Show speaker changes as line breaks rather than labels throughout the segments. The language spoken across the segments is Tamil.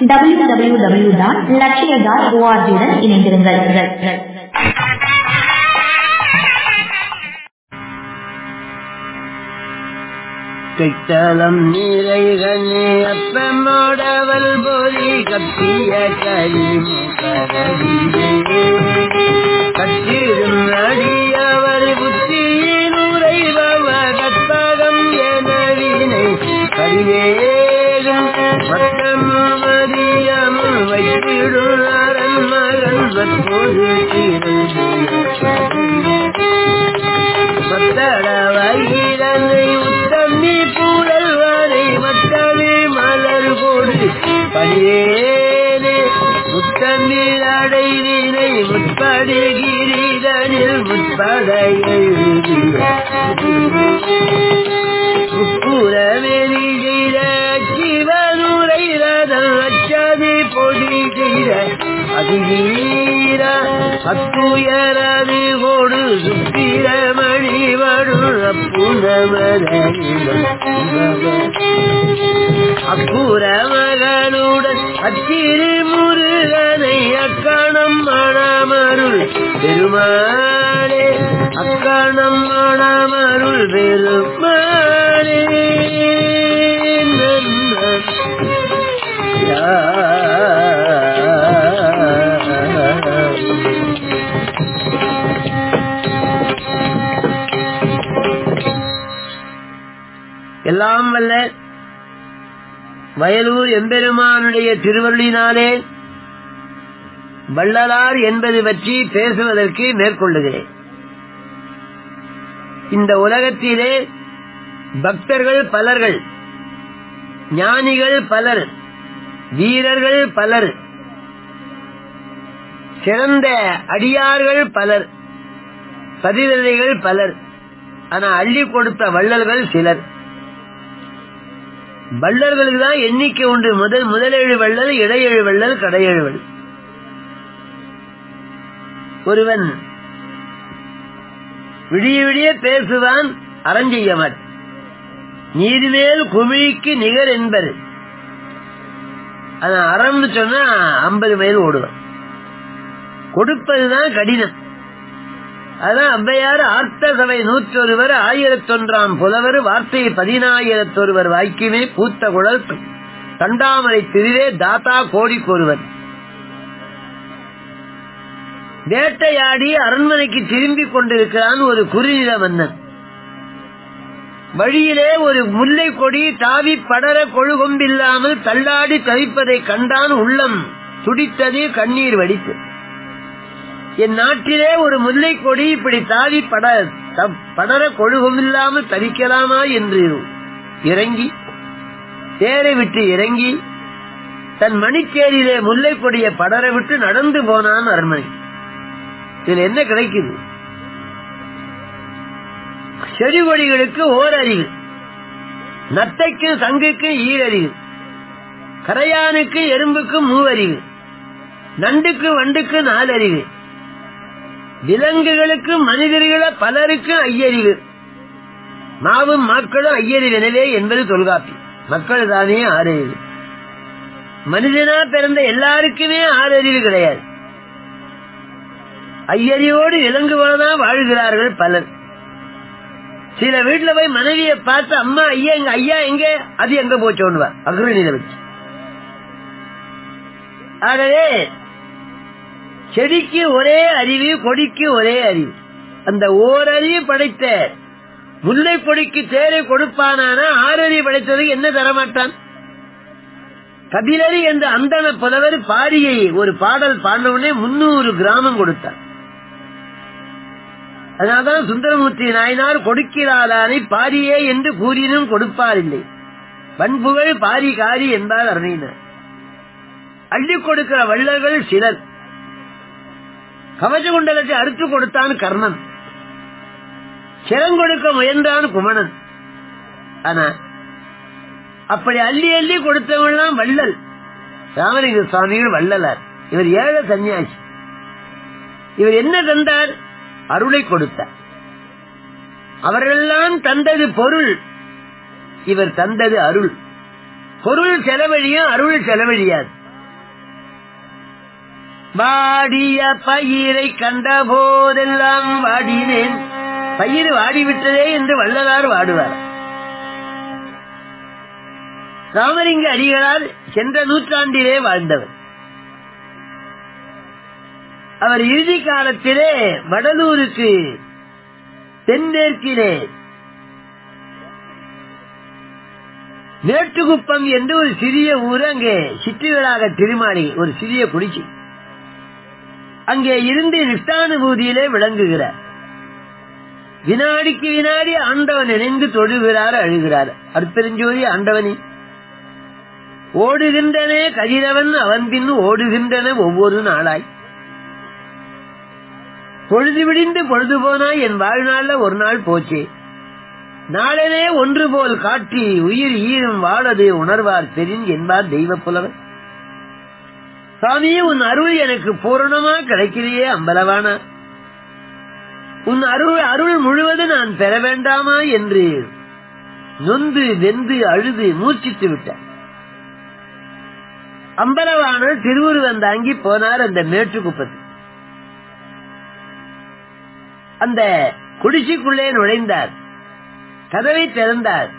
W W W dot Lakshya dot ஓஆர்ஜியுடன் இணைந்திருங்கள்.
கைத்தளம் நிறைகனே அப்பமோடவல் பொறி கப்பிய களிமுகரடியே கட்டிடும் அடியவர் புத்தியின் உரைபவ கத்தகம் எனவினை. கரியேகும் வைத்திடும் அரண் மகன் மற்போது மத்தட வயிறனை உத்தமி புழல்வரை மட்டவே மலர் போடு பணியேனே முத்தமிழ் அடைவினை முற்படு கிரீடனில் முற்பட எழுதிய அதிகீர அத்துயரது கொடு சுத்திரமணி வடும் அப்புற மகனுடன் அத்திரு முருகனை அக்கணம் மணமருள் பெருமானே அக்கணம் மணமருள் பெருமானே. எல்லாம் வல்ல வயலூர் எம்பெருமானுடைய திருவருளினாலே வள்ளலார் என்பது பற்றி பேசுவதற்கு மேற்கொள்ளுகிறேன். இந்த உலகத்திலே பக்தர்கள் பலர்கள் ஞானிகள் பலர் வீரர்கள் பலர் சிறந்த அடியார்கள் பலர் பதிவிதைகள் பலர். ஆனா அள்ளி கொடுத்த வள்ளல்கள் சிலர். வள்ளல்களுக்கு தான் எண்ணிக்கை உண்டு. முதல் முதலேழு வள்ளல் இடையேழு வள்ளல் கடையேழு வள்ளல். ஒருவன் விடிய விடிய பேசுவான் அறஞ்செய்யவன். நீதிமேல் குமிழிக்கு நிகர் என்பது ஆனா அறம்னு சொன்னா ஐம்பது மைல் ஓடுவான். கொடுப்பதுதான் கடினம். அதான் அவ்வையாறு ஆர்த்த சபை நூற்றொருவர் ஆயிரத்தொன்றாம் புலவர் வார்த்தை பதினாயிரத்தொருவர் வாய்க்குமே பூத்த குழல் தண்டாமரை திருவே தாத்தா கோடிக்கொருவர். வேட்டையாடி அரண்மனைக்கு திரும்பிக் கொண்டிருக்கிறான் ஒரு குறுநில மன்னன் வழியிலே ஒரு முல்லை கொடி தாவி படர கொழுகொம்பில்லாமல் தள்ளாடி தவிப்பதை கண்டான் உள்ளம். துடித்தது கண்ணீர் வடித்து. என் நாட்டிலே ஒரு முல்லை கொடி இப்படி தாவி பட படர கொழுகமில்லாமல் தவிக்கலாமா என்று இறங்கி தேரை விட்டு இறங்கி தன் மணிக்கேரியிலே முல்லை கொடியை படர விட்டு நடந்து போனான் அரண்மனை. இதுல என்ன கிடைக்குது? செடி கொடிகளுக்கு ஓர் அறிவு நத்தைக்கும் சங்குக்கும் ஈரறிவு கரையானுக்கு எறும்புக்கு மூவறிவு நண்டுக்கு வண்டுக்கு நாலறிவு விலங்குகளுக்கு மனிதர்கள பலருக்கு ஐயறிவு. மாவும் மக்களும் ஐயறிவு எனவே என்பது தொல்காப்பி. மக்கள் தானே ஆறறிவு. மனிதனா பிறந்த எல்லாருக்குமே ஆறறிவு கிடையாது. ஐயறிவோடு விலங்குவோதான் வாழ்கிறார்கள் பலர். சில வீட்டுல போய் மனைவியை பார்த்து அம்மா ஐயா எங்க ஐயா எங்க? அது எங்க போச்சோன்னுவா அக்ரணியில வச்சு. ஆகவே செடிக்கு ஒரே அறிவு கொடிக்கு ஒரே அறிவு. அந்த ஓரறிவு படைத்த முல்லை கொடிக்கு தேரை கொடுப்பானானா ஆறறி படைத்தது என்ன தரமாட்டான்? கபிலரி என்ற அந்தன புலவர் பாரியை ஒரு பாடல் பாடினவுடனே முன்னூறு கிராமம் கொடுத்தார் அதனால்தான் சுந்தரமூர்த்தி நாயனார் கொடுக்கிறாதானை பாரியே என்று கூறினும் கொடுப்பார் இல்லை பண்புகள் பாரி காரி என்பார் அருணினார் அள்ளி கொடுக்கிற வள்ளல்கள் சிலர். கவசகுண்டலத்தை அறுத்து கொடுத்தான் கர்ணன். சிறங்கொடுக்க முயன்றான் குமணன். ஆனா அப்படி அள்ளி அள்ளி கொடுத்தவங்களாம் வள்ளல். ராமலிங்க சுவாமிகள் வள்ளலார். இவர் ஏழை சன்னியாசி இவர் என்ன தந்தார்? அருளை கொடுத்தார். அவர்களெல்லாம் தந்தது பொருள். இவர் தந்தது அருள். பொருள் செலவழியும் அருள் செலவழியாது. வாடிய பயிரை கண்ட போதெல்லாம் வாடினேன். பயிர் வாடிவிட்டதே என்று வள்ளலார் வாடுவார். ராமலிங்க அடிகளார் சென்ற நூற்றாண்டிலே வாழ்ந்தவர். அவர் இறுதி காலத்திலே வடலூருக்கு தென்மேற்கிலே மேட்டுக்குப்பம் என்று ஒரு சிறிய ஊர் அங்கே சிற்றுகளாக திருமாளி ஒரு சிறிய குடிச்சி அங்கே இருந்து நிஷ்டானுபூதியிலே விளங்குகிறார். வினாடிக்கு வினாடி ஆண்டவன் நினைந்து தொழுகிறார் அழுகிறார். அற்பெருஞ்சோதி ஆண்டவனே ஓடுகின்றனே கதிரவன் அவன் பின் ஓடுகின்றன ஒவ்வொரு நாளாய். பொழுது விடிந்து பொழுது போனாய் என் வாழ்நாள்ல ஒரு நாள் போச்சே. நாளனே ஒன்று போல் காட்டி உயிர் ஈரும் வாழது உணர்வார் தெரிந்து என்பார் தெய்வ புலவர் சாமி உன் அருள் எனக்கு பூரணமா கிடைக்கிறியே அம்பலவானா? உன் அருள் அருள் முழுவதும் நான் பெற வேண்டாமா என்று நொந்து வெந்து அழுது மூச்சித்து விட்டார் அம்பலவானர் திருவுருவன் தாங்கி போனார் அந்த மேட்டுக்குப்பத்து அந்த குடிசைக்குள்ளே நுழைந்தார். கதவை திறந்தார்.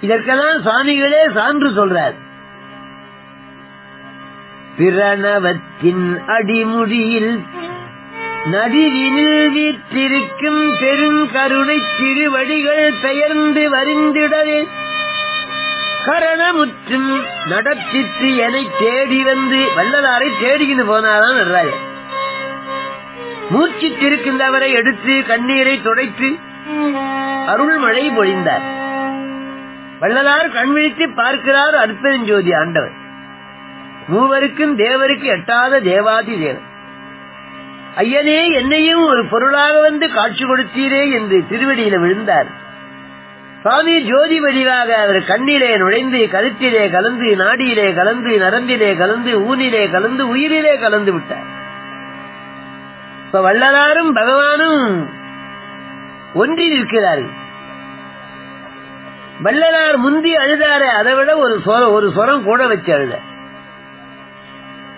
இதற்கெல்லாம் சுவாமிகளே சான்று சொல்றார். பிரணவத்தின் அடிமுடியில் நடுவினில் வீற்றிருக்கும் பெருங்கருணை திருவடிகள் பெயர்ந்து வருந்திடவே கரணமுற்றும் நடத்திற்று என தேடி வந்து வல்லதாரை தேடிக்கிட்டு போனாதான் நடராஜர் மூச்சித்திருக்கின்றவரை எடுத்து கண்ணீரை துடைத்து அருள்மழை பொழிந்தார். வள்ளலார் கண்விழித்து பார்க்கிறார் அற்பெருஞ்சோதி ஆண்டவர். மூவருக்கும் தேவருக்கு எட்டாத தேவாதி தேவன். ஐயனே என்னையும் ஒரு பொருளாக வந்து காட்சி கொடுத்தீரே என்று திருவடியில விழுந்தார். சுவாமி ஜோதி வடிவாக அவர் கண்ணிலே நுழைந்து கருத்திலே கலந்து நாடியிலே கலந்து நரம்பிலே கலந்து ஊனிலே கலந்து உயிரிலே கலந்து விட்டார். இப்ப வள்ளலாரும் பகவானும் ஒன்றி நிற்கிறார்கள். வள்ளலார் முந்தி அழுதாரே அதை விட ஒரு சொரம் ஒரு சொரம் கூட வச்சு அழுத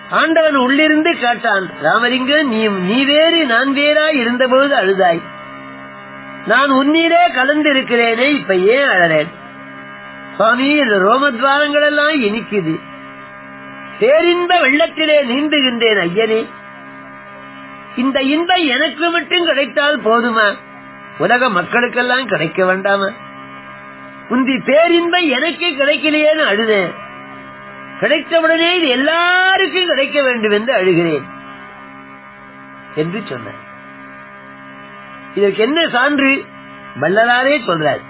ஆண்டவன் உள்ளிருந்து கேட்டான் ராமலிங்க நீ நீ வேறு நான் வேறாய் இருந்தபோது அழுதாய். நான் உன்னீரே கலந்து இருக்கிறேனே இப்ப ஏன் அழறேன்? சுவாமி இந்த ரோமத்வாரங்கள் எல்லாம் இனிக்குது. பேரின்ப வெள்ளத்திலே நீந்துகின்றேன் ஐயனே. இந்த இன்பம் எனக்கு மட்டும் கிடைத்தால் போதுமா? உலக மக்களுக்கெல்லாம் கிடைக்க வேண்டாமா? உந்தி பேரின்பை எனக்கே கிடைக்கலையேன்னு அழுதேன். கிடைத்தவுடனே இது எல்லாருக்கும் கிடைக்க வேண்டும் என்று அழுகிறேன் என்று சொன்னார். இதற்கு என்ன சான்று? வல்லலாரே சொல்றார்.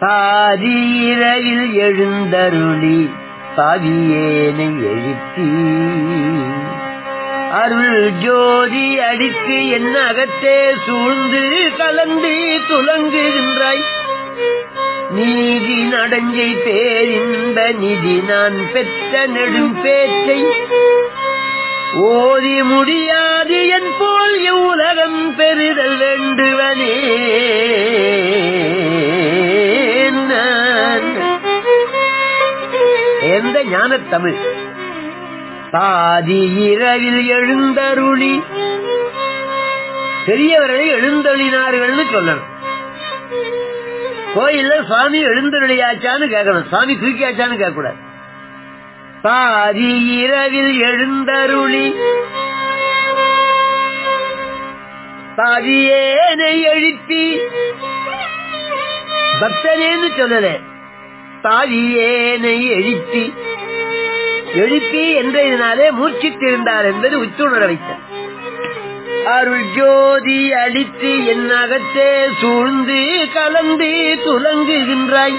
பாதிரவில் எழுந்தருளி பாவியேனை எழுத்தி அருள் ஜோதி அடித்து என்ன அகத்தே சூழ்ந்து கலந்து துலங்குகின்றாய். நீதி நடஞ்சை பேரின்ப நிதி நான் பெற்ற நெடும் பேச்சை ஓதி முடியாது என் போல் உலகம் பெறுதல் வேண்டுவனே. எந்த ஞான தமிழ் பாதி இரவில் எழுந்தருளி. பெரியவர்களை எழுந்தருளினார்கள்னு சொல்லணும். கோயில்ல சுவாமி எழுந்தருளியாச்சான்னு கேட்கணும். சுவாமி தூக்கியாச்சான்னு கேட்க கூடாது பாதி இரவில் எழுந்தருளி பாதியேனை எழுப்பி பக்தனேன்னு சொல்லல. பாதியேனை எழுப்பி எழுப்பி என்றதினாலே மூச்சித்திருந்தார் என்பது உச்சுணர் வைத்தார் அருள் ஜோதி அளித்து என் அகத்தே சூழ்ந்து கலந்து துலங்குகின்றாய்.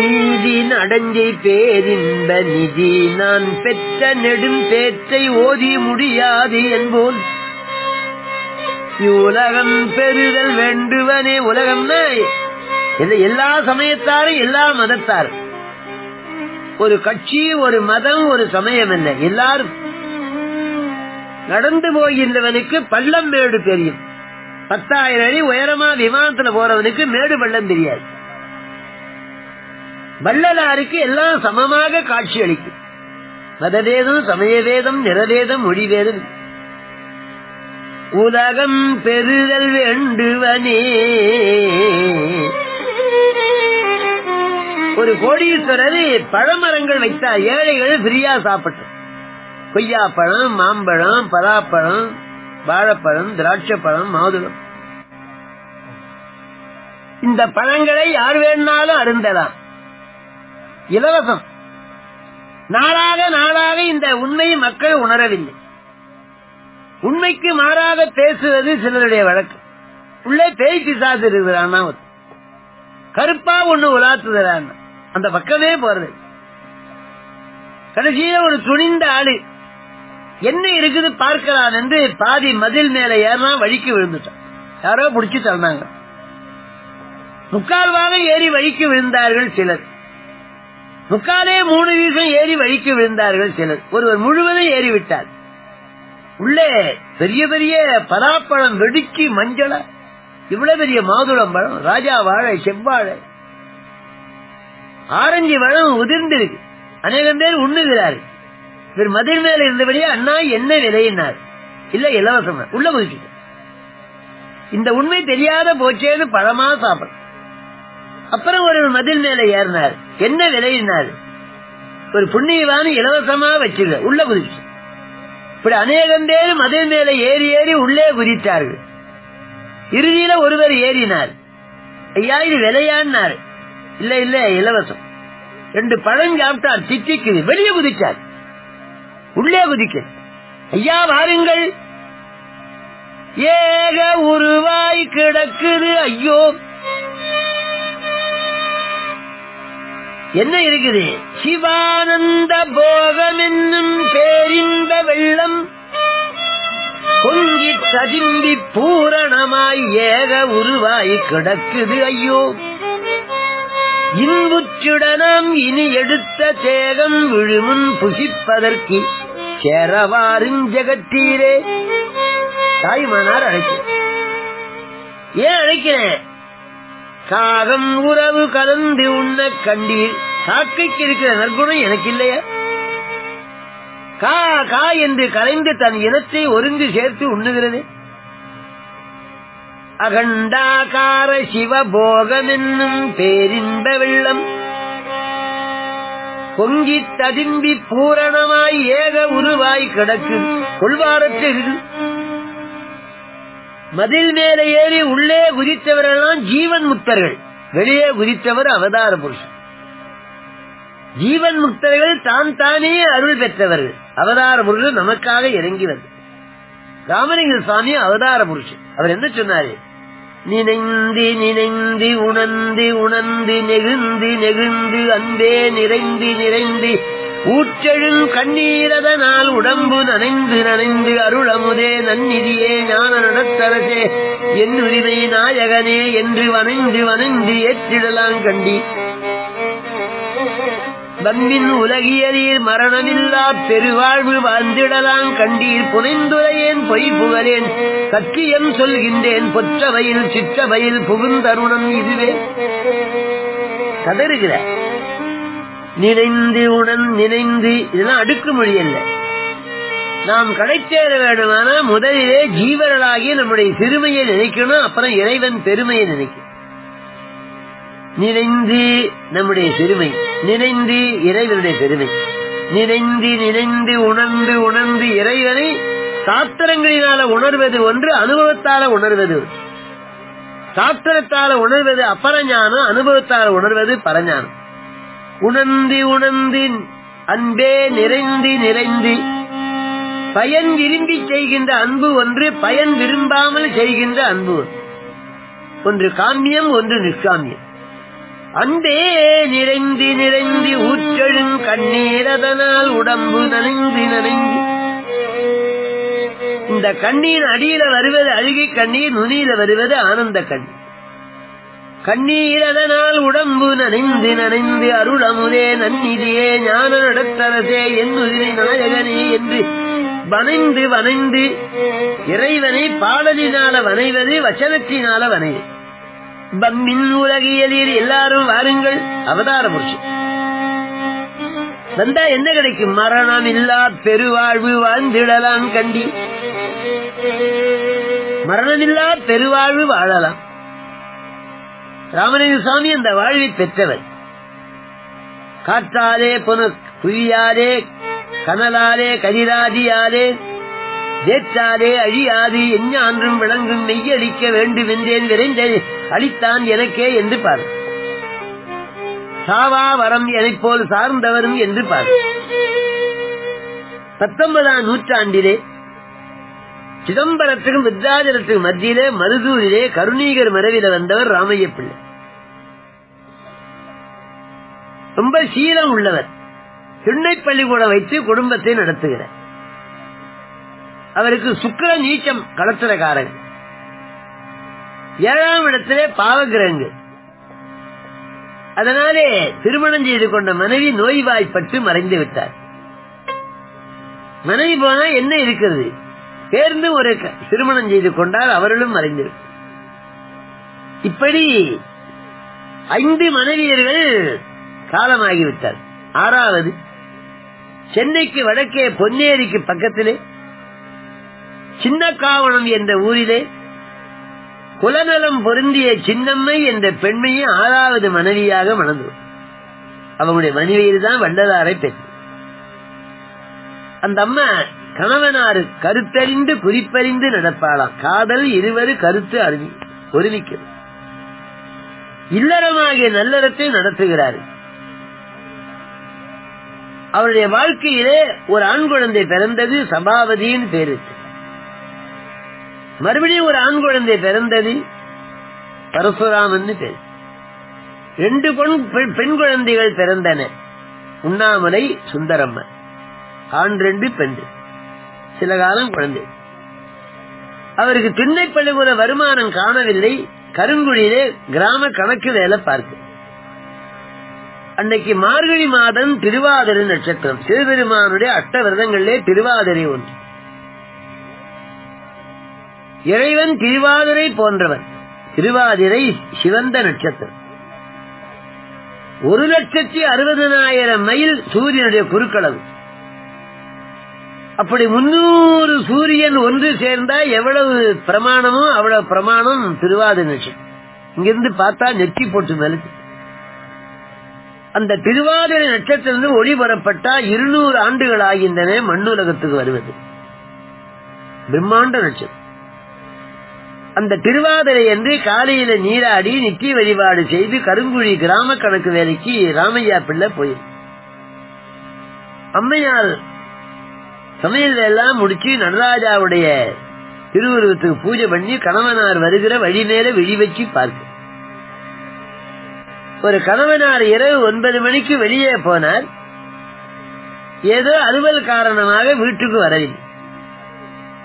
நீதி நடஞ்சை பேரின்ப நிதி நான் பெற்ற நெடும் பேச்சை ஓதி முடியாது என்போல். உலகம் பெறுதல் வேண்டுவனே உலகம்னா எல்லா சமயத்தாரும் எல்லா மதத்தாரும் ஒரு கட்சி ஒரு மதம் ஒரு சமயம் என்ன? எல்லாரும் நடந்து போகின்றவனுக்கு பள்ளம் மேடு தெரியும். பத்தாயிரம் அடி உயரமா விமானத்துல போறவனுக்கு மேடு பள்ளம் தெரியாது. வள்ளலாருக்கு எல்லாம் சமமாக காட்சி அளிக்கும். மதவேதம் சமயவேதம் நிறவேதம் மொழிவேதம் உலகம் பெறுதல் வேண்டுவனே. ஒரு கோடீஸ்வரர் பழமரங்கள் வைத்தார். ஏழைகள் ஃப்ரீயா சாப்பிட்டோம் கொய்யாப்பழம் மாம்பழம் பலாப்பழம் வாழைப்பழம் திராட்சை பழம் மாதுளம். இந்த பழங்களை யார் வேணாலும் அருந்தலாம். இலவசம். நாளாக நாளாக இந்த உண்மையை மக்கள் உணரவில்லை. உண்மைக்கு மாறாக பேசுவது சிலருடைய வழக்கு. உள்ளே பேய் பிசாசு இருக்கிறான்னா கருப்பா ஒண்ணு உலாத்துகிறான் அந்த பக்கமே போறது கடைசியில ஒரு துணிந்த ஆளு என்ன இருக்குது பார்க்கலாம் என்று பாதி மதில் மேல ஏறினா வழிக்கு விழுந்துட்டான் யாரோ புடிச்சு தந்தாங்க முக்கால்வாக ஏறி வழிக்கு விழுந்தார்கள் சிலர். முக்காலே மூணு வீசம் ஏறி வழிக்கு விழுந்தார்கள் சிலர். ஒருவர் முழுவதும் ஏறி விட்டார் உள்ளே பெரிய பெரிய பலாப்பழம் வெடிக்கி மஞ்சள இவ்வளவு பெரிய மாதுளம் பழம் ராஜா வாழை செவ்வாழை. ஆரஞ்சு பழம் உதிர்ந்திருக்கு. அநேகம் பேர் உண்ணுகிறார்கள். இவர் மதில் மேல இருந்தபடியே அண்ணா என்ன விலையினார்? இல்ல இலவசம் உள்ள குதிச்சு இந்த உண்மை தெரியாத போச்சேன்னு பழமா சாப்பிடும் அப்புறம் ஒரு மதில் மேல ஏறினார். என்ன விலையினார்? ஒரு புண்ணியவான இலவசமா வச்சிருந்த உள்ள குதிச்சு இப்படி அநேகம் பேர் மதில் மேல ஏறி ஏறி உள்ளே குதித்தார்கள். இறுதியில ஒருவர் ஏறினார். ஐயா இது விலையான்னார். இல்ல இல்ல இலவசம். ரெண்டு பழம் சாப்பிட்டார். திட்டிக்குது வெளியே குதிச்சார். உள்ளே குதிக்க. ஐயா வாருங்கள். ஏக உருவாய் கிடக்குது ஐயோ. என்ன இருக்குது? சிவானந்த போகம் என்னும் பேரிந்த வெள்ளம். பொங்கி ததிம்பி பூரணமாய் ஏக உருவாய் கிடக்குது ஐயோ. இன்புச்சுடனாம் இனி எடுத்த தேகம் விழுமுன் புசிப்பதற்கு. சேரவாரும் ஜெகத்தீரே. தாய்மானார் அழைக்கிறேன் ஏன் அழைக்கிறேன்? காகம் உறவு கலந்து உண்ண கண்டீர் காக்கைக்கு இருக்கிற நற்குணம் எனக்கு இல்லையா கா கா என்று கலைந்து தன் இனத்தை ஒருங்கு சேர்த்து உண்ணுகிறது அகண்டாகார சிவபோகம் என்னும் பேரின்ப வெள்ளம். பொங்கி ததும்பி பூரணமாய் ஏக உருவாய் கிடக்கு. கொள்வாரத்தில் மதில் மேல ஏறி உள்ளே குதித்தவரெல்லாம் ஜீவன் முக்தர்கள். வெளியே குதித்தவர் அவதார புருஷன். ஜீவன் முக்தர்கள் தான் தானே அருள் பெற்றவர்கள். அவதார புருஷன் நமக்காக இறங்கி வந்தது. ராமலிங்க சுவாமி அவதார புருஷன். அவர் என்ன சொன்னாரு? நினைந்து நினைந்து உணர்ந்து உணர்ந்து நெகிழ்ந்து நெகிழ்ந்து அன்பே நிறைந்து நிறைந்து ஊற்றெழும் கண்ணீரதனால் உடம்பு நனைந்து நனைந்து அருளமுதே நன்னிதியே ஞான நடத்தரசே என் உரிமை நாயகனே என்று வனைந்து வனைந்து ஏற்றிடலாம் கண்டி. பம்பின் உலகியலீர் மரணமில்லா பெருவாழ்வு வாழ்ந்திடலாம் கண்டீர். புனைந்துரையேன் பொய் புகழேன். சத்தியம் சொல்கின்றேன். பொற்றவையில் சிற்றவையில் புகுந்தருணம் இதுவே. கதறுகிற. நினைந்து உடன் நினைந்து இதெல்லாம் அடுக்கு மொழி அல்ல. நாம் கடைச்சேர வேண்டுமானா முதலிலே ஜீவர்களாகி நம்முடைய சிறுமையை நினைக்கணும். அப்புறம் இறைவன் பெருமையை நினைக்கணும் நினைந்து நம்முடைய சிறுமை நினைந்து இறைவனுடைய பெருமை. நினைந்து நினைந்து உணர்ந்து உணர்ந்து இறைவனை சாத்திரங்களினால உணர்வது ஒன்று அனுபவத்தால உணர்வது சாத்திரத்தால உணர்வது அப்பரஞானம் அனுபவத்தால உணர்வது பரஞானம். உணர்ந்து உணர்ந்து அன்பே நிறைந்து நிறைந்து. பயன் விரும்பி செய்கின்ற அன்பு ஒன்று பயன் விரும்பாமல் செய்கின்ற அன்பு ஒன்று. காமியம் ஒன்று நிஷ்காமியம் அன்பே நிறைந்து நிறைந்து ஊற்றெழும் கண்ணீரதனால் உடம்பு நனைந்து நனைந்து இந்த கண்ணீர் அடியில வருவது அழுகை கண்ணீர் நுனியில வருவது ஆனந்த கண்ணீர் கண்ணீரதனால் உடம்பு நனைந்து நனைந்து அருளமுதே நன்னிதியே ஞான நடத்தரசே என்னுதிரை நாயகனே என்று வனைந்து வனைந்து இறைவனை பாடலினால வனைவது வச்சனத்தினால வனைவது. பம்மின் உலகியலில் எல்லாரும் வாருங்கள். அவதார புருஷன். வந்தா என்ன கிடைக்கும்? மரணம் இல்லா பெருவாழ்வு வாழ்ந்திடலாம் கண்டி. மரணமில்லா பெருவாழ்வு வாழலாம். ராமலிங்க சுவாமி அந்த வாழ்வை பெற்றவர். காற்றாலே புன புவியாலே கனலாலே கதிராதியாலே ஏற்றாதே அழியாது எஞ்ஞான்றும் விளங்கும் மெய்யளிக்க வேண்டும் என்றேன் விரைந்த அளித்தான் எனக்கே என்று பார். சாவா வரம் எனப் போல் சார்ந்தவரும் என்று பார். பத்தொன்பதாம் நூற்றாண்டிலே சிதம்பரத்துக்கும் வித்யாதரத்துக்கும் மத்தியிலே மருதூரிலே கருணீகர் மறைவில வந்தவர் ராமைய பிள்ளை ரொம்ப சீலம் உள்ளவர். திண்ணை பள்ளிக்கூடம் வைத்து குடும்பத்தை நடத்துகிறார். அவருக்கு சுக்கர நீச்சம் களத்திரக்காரங்க ஏழாம் இடத்திலே பாவகிரங்க அதனாலே திருமணம் செய்து கொண்ட மனைவி நோய்வாய்ப்பட்டு மறைந்து விட்டார். மனைவி போனா என்ன இருக்கிறது? சேர்ந்து ஒரு திருமணம் செய்து கொண்டால் அவர்களும் மறைந்து இப்படி ஐந்து மனைவியர்கள் காலமாகிவிட்டார். ஆறாவது சென்னைக்கு வடக்கே பொன்னேரிக்கு பக்கத்திலே சின்ன காவணம் என்ற ஊரிலே குலநலம் பொருந்திய சின்னம்மை என்ற பெண்மையை ஆறாவது மனைவியாக மணந்து அவனுடைய மனைவியில் தான் வண்டதாரை பெண். அந்த அம்மா கணவனாரு கருத்தறிந்து குறிப்பறிந்து நடப்பாளாம். காதல் இருவரு கருத்து அறிவி ஒருமிக்கிறது. இல்லறமாகிய நல்லறத்தை நடத்துகிறார். அவருடைய வாழ்க்கையிலே ஒரு ஆண் குழந்தை பிறந்தது சபாவதியின் பேரு மறுபடியும் ஒரு ஆண் குழந்தை பிறந்தது. பரசுராமன் பேர். ரெண்டு பொன் பெண் பெண் குழந்தைகள் பிறந்தன. உண்ணாமலை சுந்தரம்மன். ஆண் ரெண்டு பெண் சில காலம் குழந்தை. அவருக்கு திண்ணை பள்ளிக்கூட வருமானம் காணவில்லை. கருங்குழியிலே கிராம கணக்கு வேலை பார்க்க அன்னைக்கு மார்கழி மாதம் திருவாதிரை நட்சத்திரம். சிவபெருமானுடைய அட்ட விரதங்களிலே திருவாதிரை ஒன்று. இறைவன் திருவாதிரை போன்றவன். திருவாதிரை சிவந்த நட்சத்திரம். ஒரு லட்சத்தி அறுபதனாயிரம் மைல் சூரியனுடைய குறுக்களவு. அப்படி முன்னூறு சூரியன் ஒன்று சேர்ந்தா எவ்வளவு பிரமாணமோ அவ்வளவு பிரமாணம் திருவாதிரை நட்சத்திரம். இங்கிருந்து பார்த்தா நெற்றி போட்டு மெலுக்கு. அந்த திருவாதிரை நட்சத்திரம் ஒளிபரப்பட்டா இருநூறு ஆண்டுகள் ஆகின்றன மண்ணுலகத்துக்கு வருவது. பிரம்மாண்ட நட்சத்திரம். அந்த திருவாதிரை என்று காலையில நீராடி நித்திய வழிபாடு செய்து கருங்குழி கிராம கணக்கு வேலைக்கு ராமையா பிள்ளை போய் அம்மையார் சமையல் எல்லாம் முடிச்சு நடராஜாவுடைய திருவுருவத்துக்கு பூஜை பண்ணி கணவனார் வருகிற வழி நேர விழி வச்சு பார்க்க. ஒரு கணவனார் இரவு ஒன்பது மணிக்கு வெளியே போனார். ஏதோ அலுவல் காரணமாக வீட்டுக்கு வரவில்லை.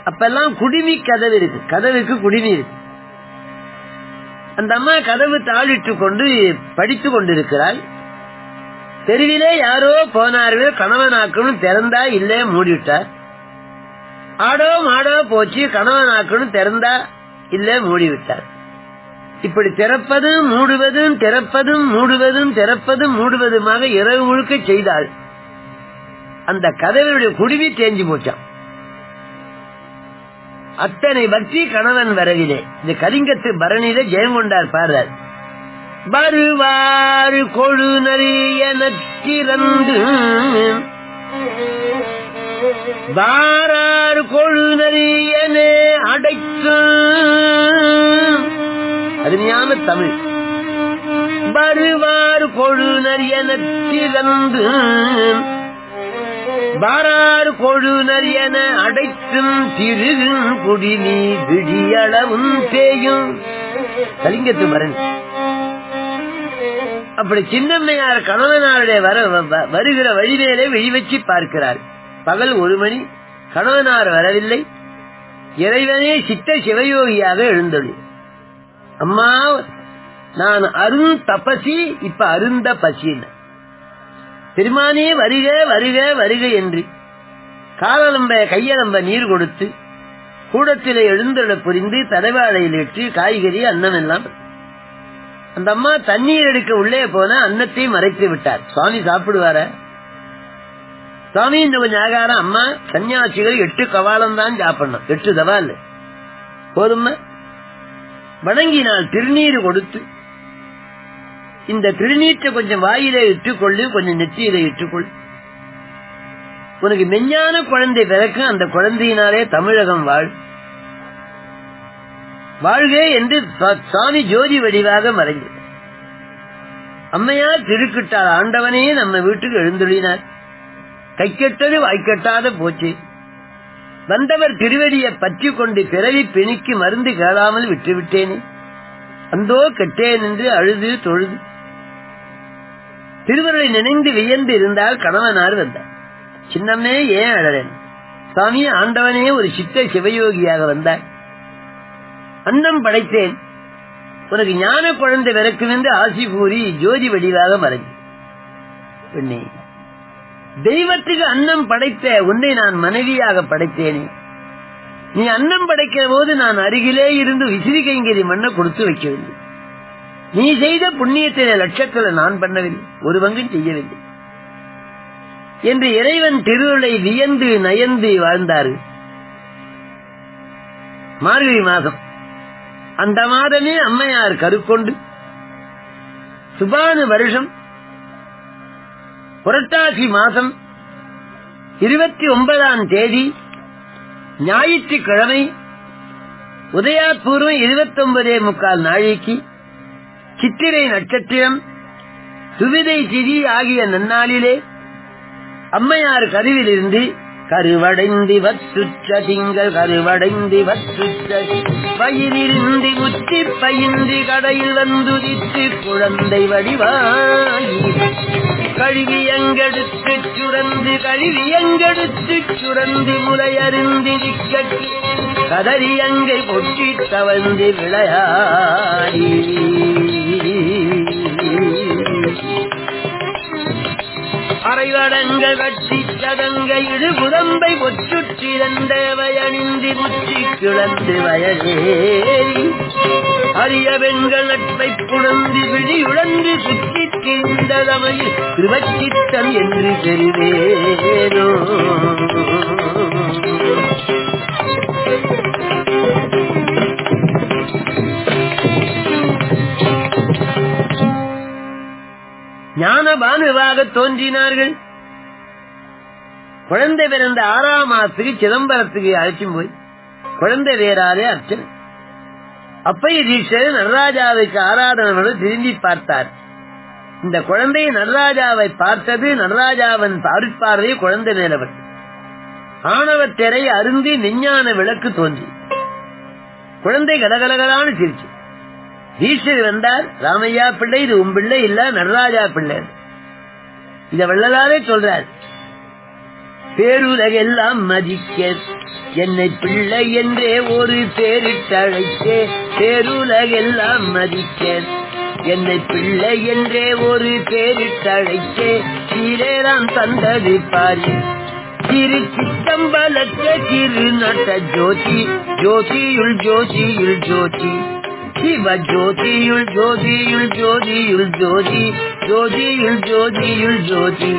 அப்பெல்லாம் குடிமி கதவு இருக்கு. கதவுக்கு குடிமி இருக்கு. அந்த அம்மா கதவு தாளிட்டு கொண்டு படித்து கொண்டிருக்கிறாள். தெருவிலே யாரோ போனார்கள் கணவனாக்கணும் திறந்தா இல்லே மூடிவிட்டார். ஆடோ மாடோ போச்சு கணவனாக்கணும் திறந்தா இல்ல மூடிவிட்டார். இப்படி திறப்பதும் மூடுவதும் திறப்பதும் மூடுவதும் திறப்பதும் மூடுவதுமாக இரவு முழுக்க செய்தாள். அந்த கதவுடைய குடிவி தேஞ்சு போச்சான் அத்தனை பக்தி கணவன் வரவிலே இந்த கலிங்கத்து பரணியில ஜெயங்கொண்டார் பாடுறார் வருவாறு கொழு நறிய நச்சிறந்து வாராறு கொழு நறியனே அடைத்து. அருமையான தமிழ். வருவாறு கொழு நறிய நச்சிறந்து வாராறு கொழுனர் என அடைத்தும் திருகும் குடிலி விடியளவும் தேயும். கலிங்கத்து வரன் அப்படி சின்னம்மையார் கணவனாருடைய வர வ- வருகிற வழிவேலை வெளி வச்சு பார்க்கிறார். பகல் ஒரு மணி கணவனார் வரவில்லை. இறைவனே சித்த சிவயோகியாக எழுந்தொழி. அம்மா நான் அருண் தபசி இப்ப அருந்த பசின்னு. பெருமானே வருக வருக வருக என்று காலலம்ப கையலம்ப நீர் கொடுத்து கூடத்திலே எழுந்தட புரிந்து தலைவாழையில் ஏற்றி காய்கறி அன்னம் எல்லாம் அந்த அம்மா தண்ணீர் எடுக்க உள்ளே போன அன்னத்தை மறைத்து விட்டார். சுவாமி சாப்பிடுவார? சுவாமி இந்த கொஞ்சம் ஆகாரம் அம்மா சன்னியாசிகள் எட்டு கவாலம் தான் சாப்பிடணும். எட்டு தவால். போதுமா வணங்கினால் திருநீர் கொடுத்து இந்த திருநீற்றை கொஞ்சம் வாயிலே இட்டுக்கொள்ளு கொஞ்சம் நெற்றியிலே இட்டுக்கொள் உனக்கு மெஞ்ஞான குழந்தை பிறக்கும் அந்த குழந்தையினாலே தமிழகம் வாழ். வாழ்கே என்று சுவாமி ஜோதி வடிவாக மறைந்தது அம்மையார் திருக்கிட்டார் ஆண்டவனே நம்ம வீட்டுக்கு எழுந்துள்ளினார் கைக்கெட்டது வாய்க்கெட்டாத போச்சு. வந்தவர் திருவடியை பற்றி கொண்டு பிறவி பிணிக்கு மருந்து கேளாமல் விட்டுவிட்டேனே. அந்தோ கெட்டேன் என்று அழுது தொழுது. திருவருளை நினைந்து வியந்து இருந்தால் கணவனார் வந்தார். சின்னம்மே ஏன் அழறேன்? சாமி ஆண்டவனே ஒரு சித்த சிவயோகியாக வந்தார் அன்னம் படைத்தேன். உனக்கு ஞான குழந்தை விறக்கும் என்று ஆசி கூறி ஜோதி வடிவாக மறைஞ்சு தெய்வத்துக்கு அன்னம் படைத்த உன்னை நான் மனைவியாக படைத்தேனே. நீ அன்னம் படைக்கிற போது நான் அருகிலே இருந்து விசிறி கைங்கரி மண்ணை கொடுத்து வைக்கவில்லை. நீ செய்த புண்ணியத்தின லட்சத்தில் நான் பண்ணவில்லை. ஒரு பங்கும் செய்யவில்லை. என்று இறைவன் திருவுளை வியந்து நயந்து வாழ்ந்தார்கள் மார்கழி மாதம். அந்த மாதமே அம்மையார் கருக்கொண்டு சுபானு வருஷம் புரட்டாசி மாதம் இருபத்தி ஒன்பதாம் தேதி ஞாயிற்றுக்கிழமை உதயாபூர்வம் இருபத்தி ஒன்பதே முக்கால் நாளைக்கு சித்திரை நட்சத்திரம் சுவிதை திதி ஆகிய நன்னாளிலே அம்மையார் கருவிலிருந்து கருவடைந்தி வற்றுற்ற திங்கள் கருவடைந்தி வற்றுற்ற பயிரிருந்து முற்றி பயின்றி கடையில் வந்துதித்து குழந்தை வடிவாயி. கழுவியங்கெடுத்து சுரந்து கழுவியங்கெடுத்து சுரந்து முறையறிந்து முளையருந்திருக்கட்டு கதறியங்கை பொற்றி தவழ்ந்து விளையாடி. அரைவடங்க கட்டி சதங்க இடு புதம்பை ஒற்றுற்றிருந்தவை அணிந்து முற்றி கிளந்து வயலேறி அரிய பெண்கள் நட்பை புணர்ந்து விழியுழந்து சுற்றி திரிந்ததமையில் திருவச்சித்தம் என்று தெரிவேனோ? ஞான பானுவாக தோன்றினார்கள். குழந்தை பிறந்த ஆறாம் மாசத்துக்கு சிதம்பரத்துக்கு அழைச்சும் போய் குழந்தை வேறாரே அர்ச்சனை அப்பைய தீட்சர் நடராஜாவுக்கு ஆராதனோடு திரும்பி பார்த்தார். இந்த குழந்தை நடராஜாவை பார்த்தது நடராஜாவின் அருட்பார்வை குழந்தை மேலவர் ஆணவத்திரை அருந்தி விஞ்ஞான விளக்கு தோன்றி. குழந்தை கலகலகலான சிரிச்சு. ஈஸ்வர் வந்தார் ராமையா பிள்ளை இது உன் பிள்ளை இல்ல நடராஜா பிள்ளை இத வள்ளலாரே சொல்றார். பேருலகெல்லாம் மதிக்க என்னை பிள்ளை என்றே ஒரு பேரிட்டழைத்தே பேருலகெல்லாம் மதிக்க என்னை பிள்ளை என்றே ஒரு பேரிட்டழைத்தே சீரேராம் தந்தது பாரி. திரு சித்தம்பலத்த திரு நட்ட ஜோதி ஜோதியுள் ஜோதியுள் ஜோதி. சிவ ஜோதியுள் ஜோதியுள் ஜோதியுள் ஜோதி ஜோதியுள் ஜோதியுள் ஜோதி.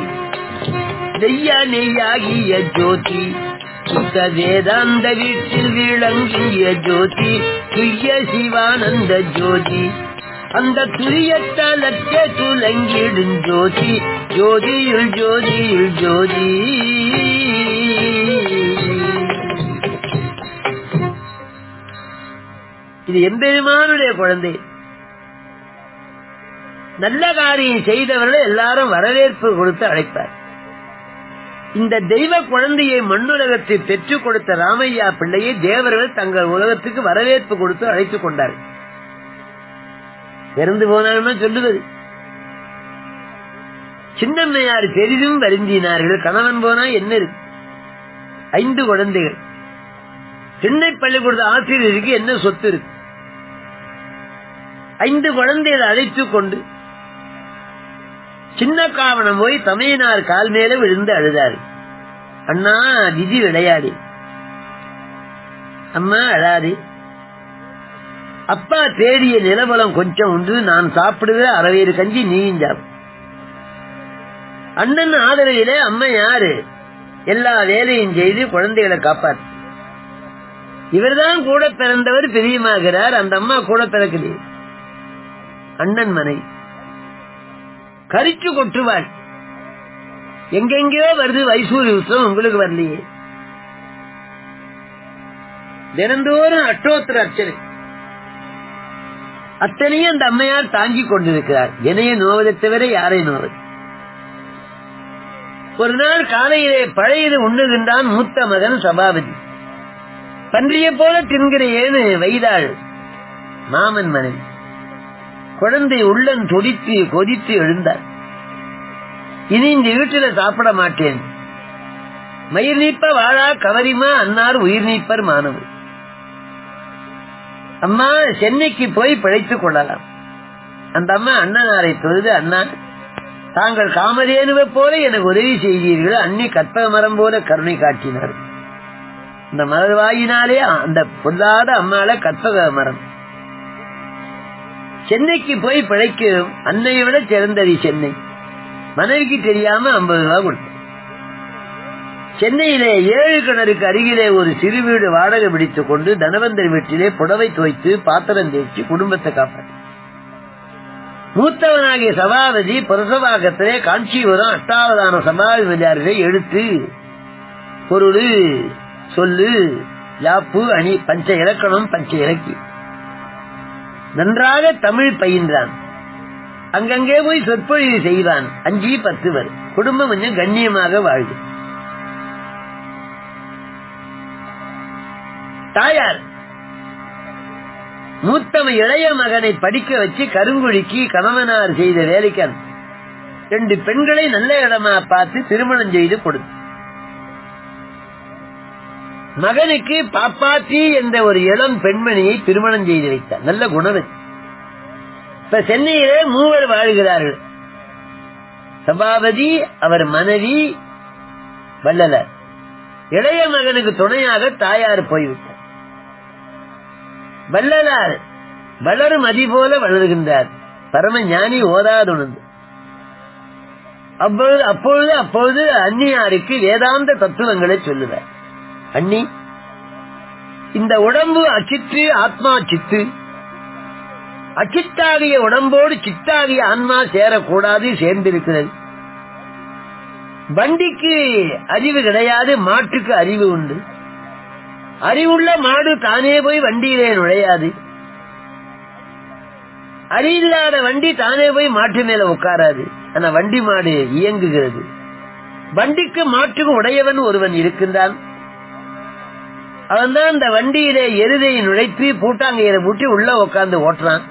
தெய்ய நெய்யாகிய ஜோதி சுத்த வேதாந்த வீட்டில் விளங்கிய ஜோதி துய்ய சிவானந்த ஜோதி. அந்த துரியத்தலற்ற துலங்கிடும் ஜோதி ஜோதியுள் ஜோதியுள் ஜோதி. இது எம்பெருமானுடைய குழந்தை. நல்ல காரியம் செய்தவர்கள் எல்லாரும் வரவேற்பு கொடுத்து அழைப்பார். இந்த தெய்வ குழந்தையை மண்ணுலகத்தில் பெற்றுக் கொடுத்த ராமையா பிள்ளையை தேவர்கள் தங்கள் உலகத்துக்கு வரவேற்பு கொடுத்து அழைத்துக் கொண்டார்கள். இறந்து போனாலும் சொல்லுவது. சின்னம்மையார் பெரிதும் வருந்தினார்கள். கணவன் போனா என்ன இருக்கு? ஐந்து குழந்தைகள். சென்னை பள்ளிக்கூட ஆசிரியருக்கு என்ன சொத்து இருக்கு? ஐந்து குழந்தைகளை அழைத்துக் கொண்டு சின்ன காவணம் போய் தமையனார் கால் மேல விழுந்து அழுதாரு. அண்ணா விதி விளையாடி. அம்மா அழாது. அப்பா தேடிய நிலவலம் கொஞ்சம் உண்டு நான் சாப்பிடுவே அறவேறு கஞ்சி நீயும் சாப்பிடு அண்ணன் ஆதரவிலே அம்மா யாரு? எல்லா வேலையும் செய்து குழந்தைகளை காப்பாற்று இவர்தான் கூட பிறந்தவர் பிரியமாகிறார் அந்த அம்மா கூட பிறக்கலையே அண்ணன் மனை. கரிச்சு கொட்டுவாள் எங்கெங்கயோ வருது வைசூரி உற்சவம் உங்களுக்கு வரலையே. தினந்தோறும் அட்டோத்திர அர்ச்சனை. அத்தனையும் அந்த அம்மையார் தாங்கிக் கொண்டிருக்கிறார். என்னைய நோவதை தவிர யாரை நோவது? ஒரு நாள் காலையிலே பழையது உண்ணுகின்றான் மூத்த மகன் சபாபதி. பன்றிய போல தின்கிற ஏனு வைதாள். மாமன் மனைவி. குழந்தை உள்ளம் துடித்து கொதித்து எழுந்தார். இனி இந்த வீட்டில சாப்பிட மாட்டேன். மயிர் நீப்ப வாழா கவரிமா அன்னார் உயிர் நீப்பர் மாணவர் அம்மா சென்னைக்கு போய் பிழைத்துக் கொள்ளலாம். அந்த அம்மா அண்ணனாரை தொழுது அண்ணா தாங்கள் காமதேனுவை போல எனக்கு உதவி செய்தீர்கள். அன்னி கற்பக மரம் போல கருணை காட்டினார். இந்த மலர் வாயினாலே அந்த பொல்லாத அம்மால கற்பக மரம். சென்னைக்கு போய் பிழைக்கும் அன்னையை விட சிறந்தது சென்னை. மனைவிக்கு தெரியாம ஐம்பது ரூபா கொடுத்தேன். சென்னையிலே ஏழு கிணறுக்கு அருகிலே ஒரு சிறு வீடு வாடகை பிடித்துக் கொண்டு தனவந்தர் வீட்டிலே புடவை துவைத்து பாத்திரம் தேய்ச்சி குடும்பத்தை காப்பாற்ற மூத்தவனாகிய சபாபதி பிரசவாகத்திலே காஞ்சிபுரம் அட்டாவதான சபாதிபதியார்களை எடுத்து பொருள் சொல்லு யாப்பு அணி பஞ்ச இலக்கணம் பஞ்ச இலக்கி நன்றாக தமிழ் பயின்றான். அங்கங்கே போய் சொற்பொழிவு செய்வான். அஞ்சு பத்து வரு. குடும்பம் கொஞ்சம் கண்ணியமாக வாழ்வு. தாயார் மூத்தம இளைய மகனை படிக்க வச்சு கருங்குழிக்கு கணவனார் செய்த வேலைக்கன் ரெண்டு பெண்களை நல்ல இடமா பார்த்து திருமணம் செய்து கொடுத்து மகனுக்கு பாப்பாத்தி என்ற ஒரு இளம் பெண்மணியை திருமணம் செய்து வைத்தார். நல்ல குணம் இப்ப சென்னையிலே மூவர் வாழ்கிறார்கள். சபாபதி அவர் மனைவி வல்லலர் இளைய மகனுக்கு துணையாக தாயார் போய்விட்டார். வல்லலார் வளரும் அதி போல வளர்கின்றார். பரம ஞானி ஓதாதுணர்ந்து. அப்பொழுது அப்பொழுது அப்பொழுது அந்நியாருக்கு வேதாந்த தத்துவங்களை சொல்லுவார். அண்ணி இந்த உடம்பு அச்சித்து ஆத்மா சித்து அச்சித்தாகிய உடம்போடு சித்தாகிய ஆன்மா சேரக்கூடாது சேர்ந்திருக்கிறது. வண்டிக்கு அறிவு கிடையாது மாட்டுக்கு அறிவு உண்டு. அறிவுள்ள மாடு தானே போய் வண்டியிலே நுழையாது. அறிவில்லாத வண்டி தானே போய் மாட்டு மேல உட்காராது. ஆனா வண்டி மாடு இயங்குகிறது. வண்டிக்கு மாட்டுக்கு உடையவன் ஒருவன் இருக்கின்றான். அவன் தான் இந்த வண்டியிலே எருதை நுழைத்து பூட்டாங்கையில பூட்டி உள்ள உட்கார்ந்து ஓட்டுறான்.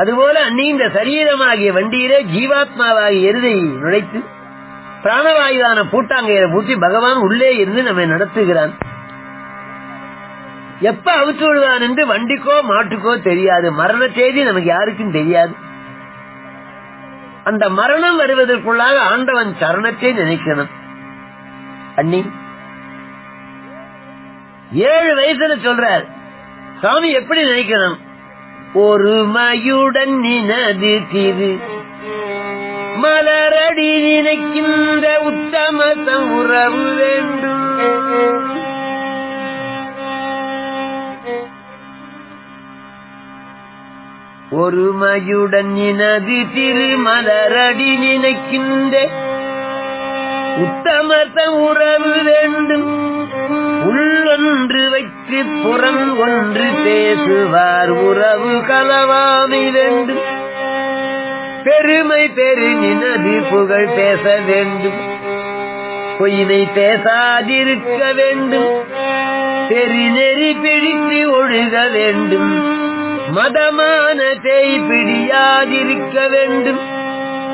அதுபோல அன்னி இந்த சரீரமாகிய வண்டியிலே ஜீவாத்மாவாகிய எருதை நுழைத்து பிராணவாயுவான பூட்டாங்கையில பூட்டி பகவான் உள்ளே இருந்து நம்மை நடத்துகிறான். எப்ப அவுத்து விடுவான் என்று வண்டிக்கோ மாட்டுக்கோ தெரியாது. மரண செய்தி நமக்கு யாருக்கும் தெரியாது. அந்த மரணம் வருவதற்குள்ளாக ஆண்டவன் சரணத்தை நினைக்கணும். அன்னி ஏழு வயசுல சொல்றார். சாமி எப்படி நினைக்கணும்? ஒரு மயுடன் நினது திரு மலரடி நினைக்கின்ற உத்தமதம் உறவு வேண்டும். ஒரு மயுடன் நினது திருமலரடி நினைக்கின்ற உத்தமதம் உறவு வேண்டும். உள்ளொன்று வைத்து புறம் ஒன்று பேசுவார் உறவு கலவாமை பெருமை பெருநினது புகழ் பேச வேண்டும். பொய்மை பேசாதிருக்க வேண்டும். பெருநெறி பிடித்து ஒழுக வேண்டும். மதமான தேய் பிடியாதிருக்க வேண்டும்.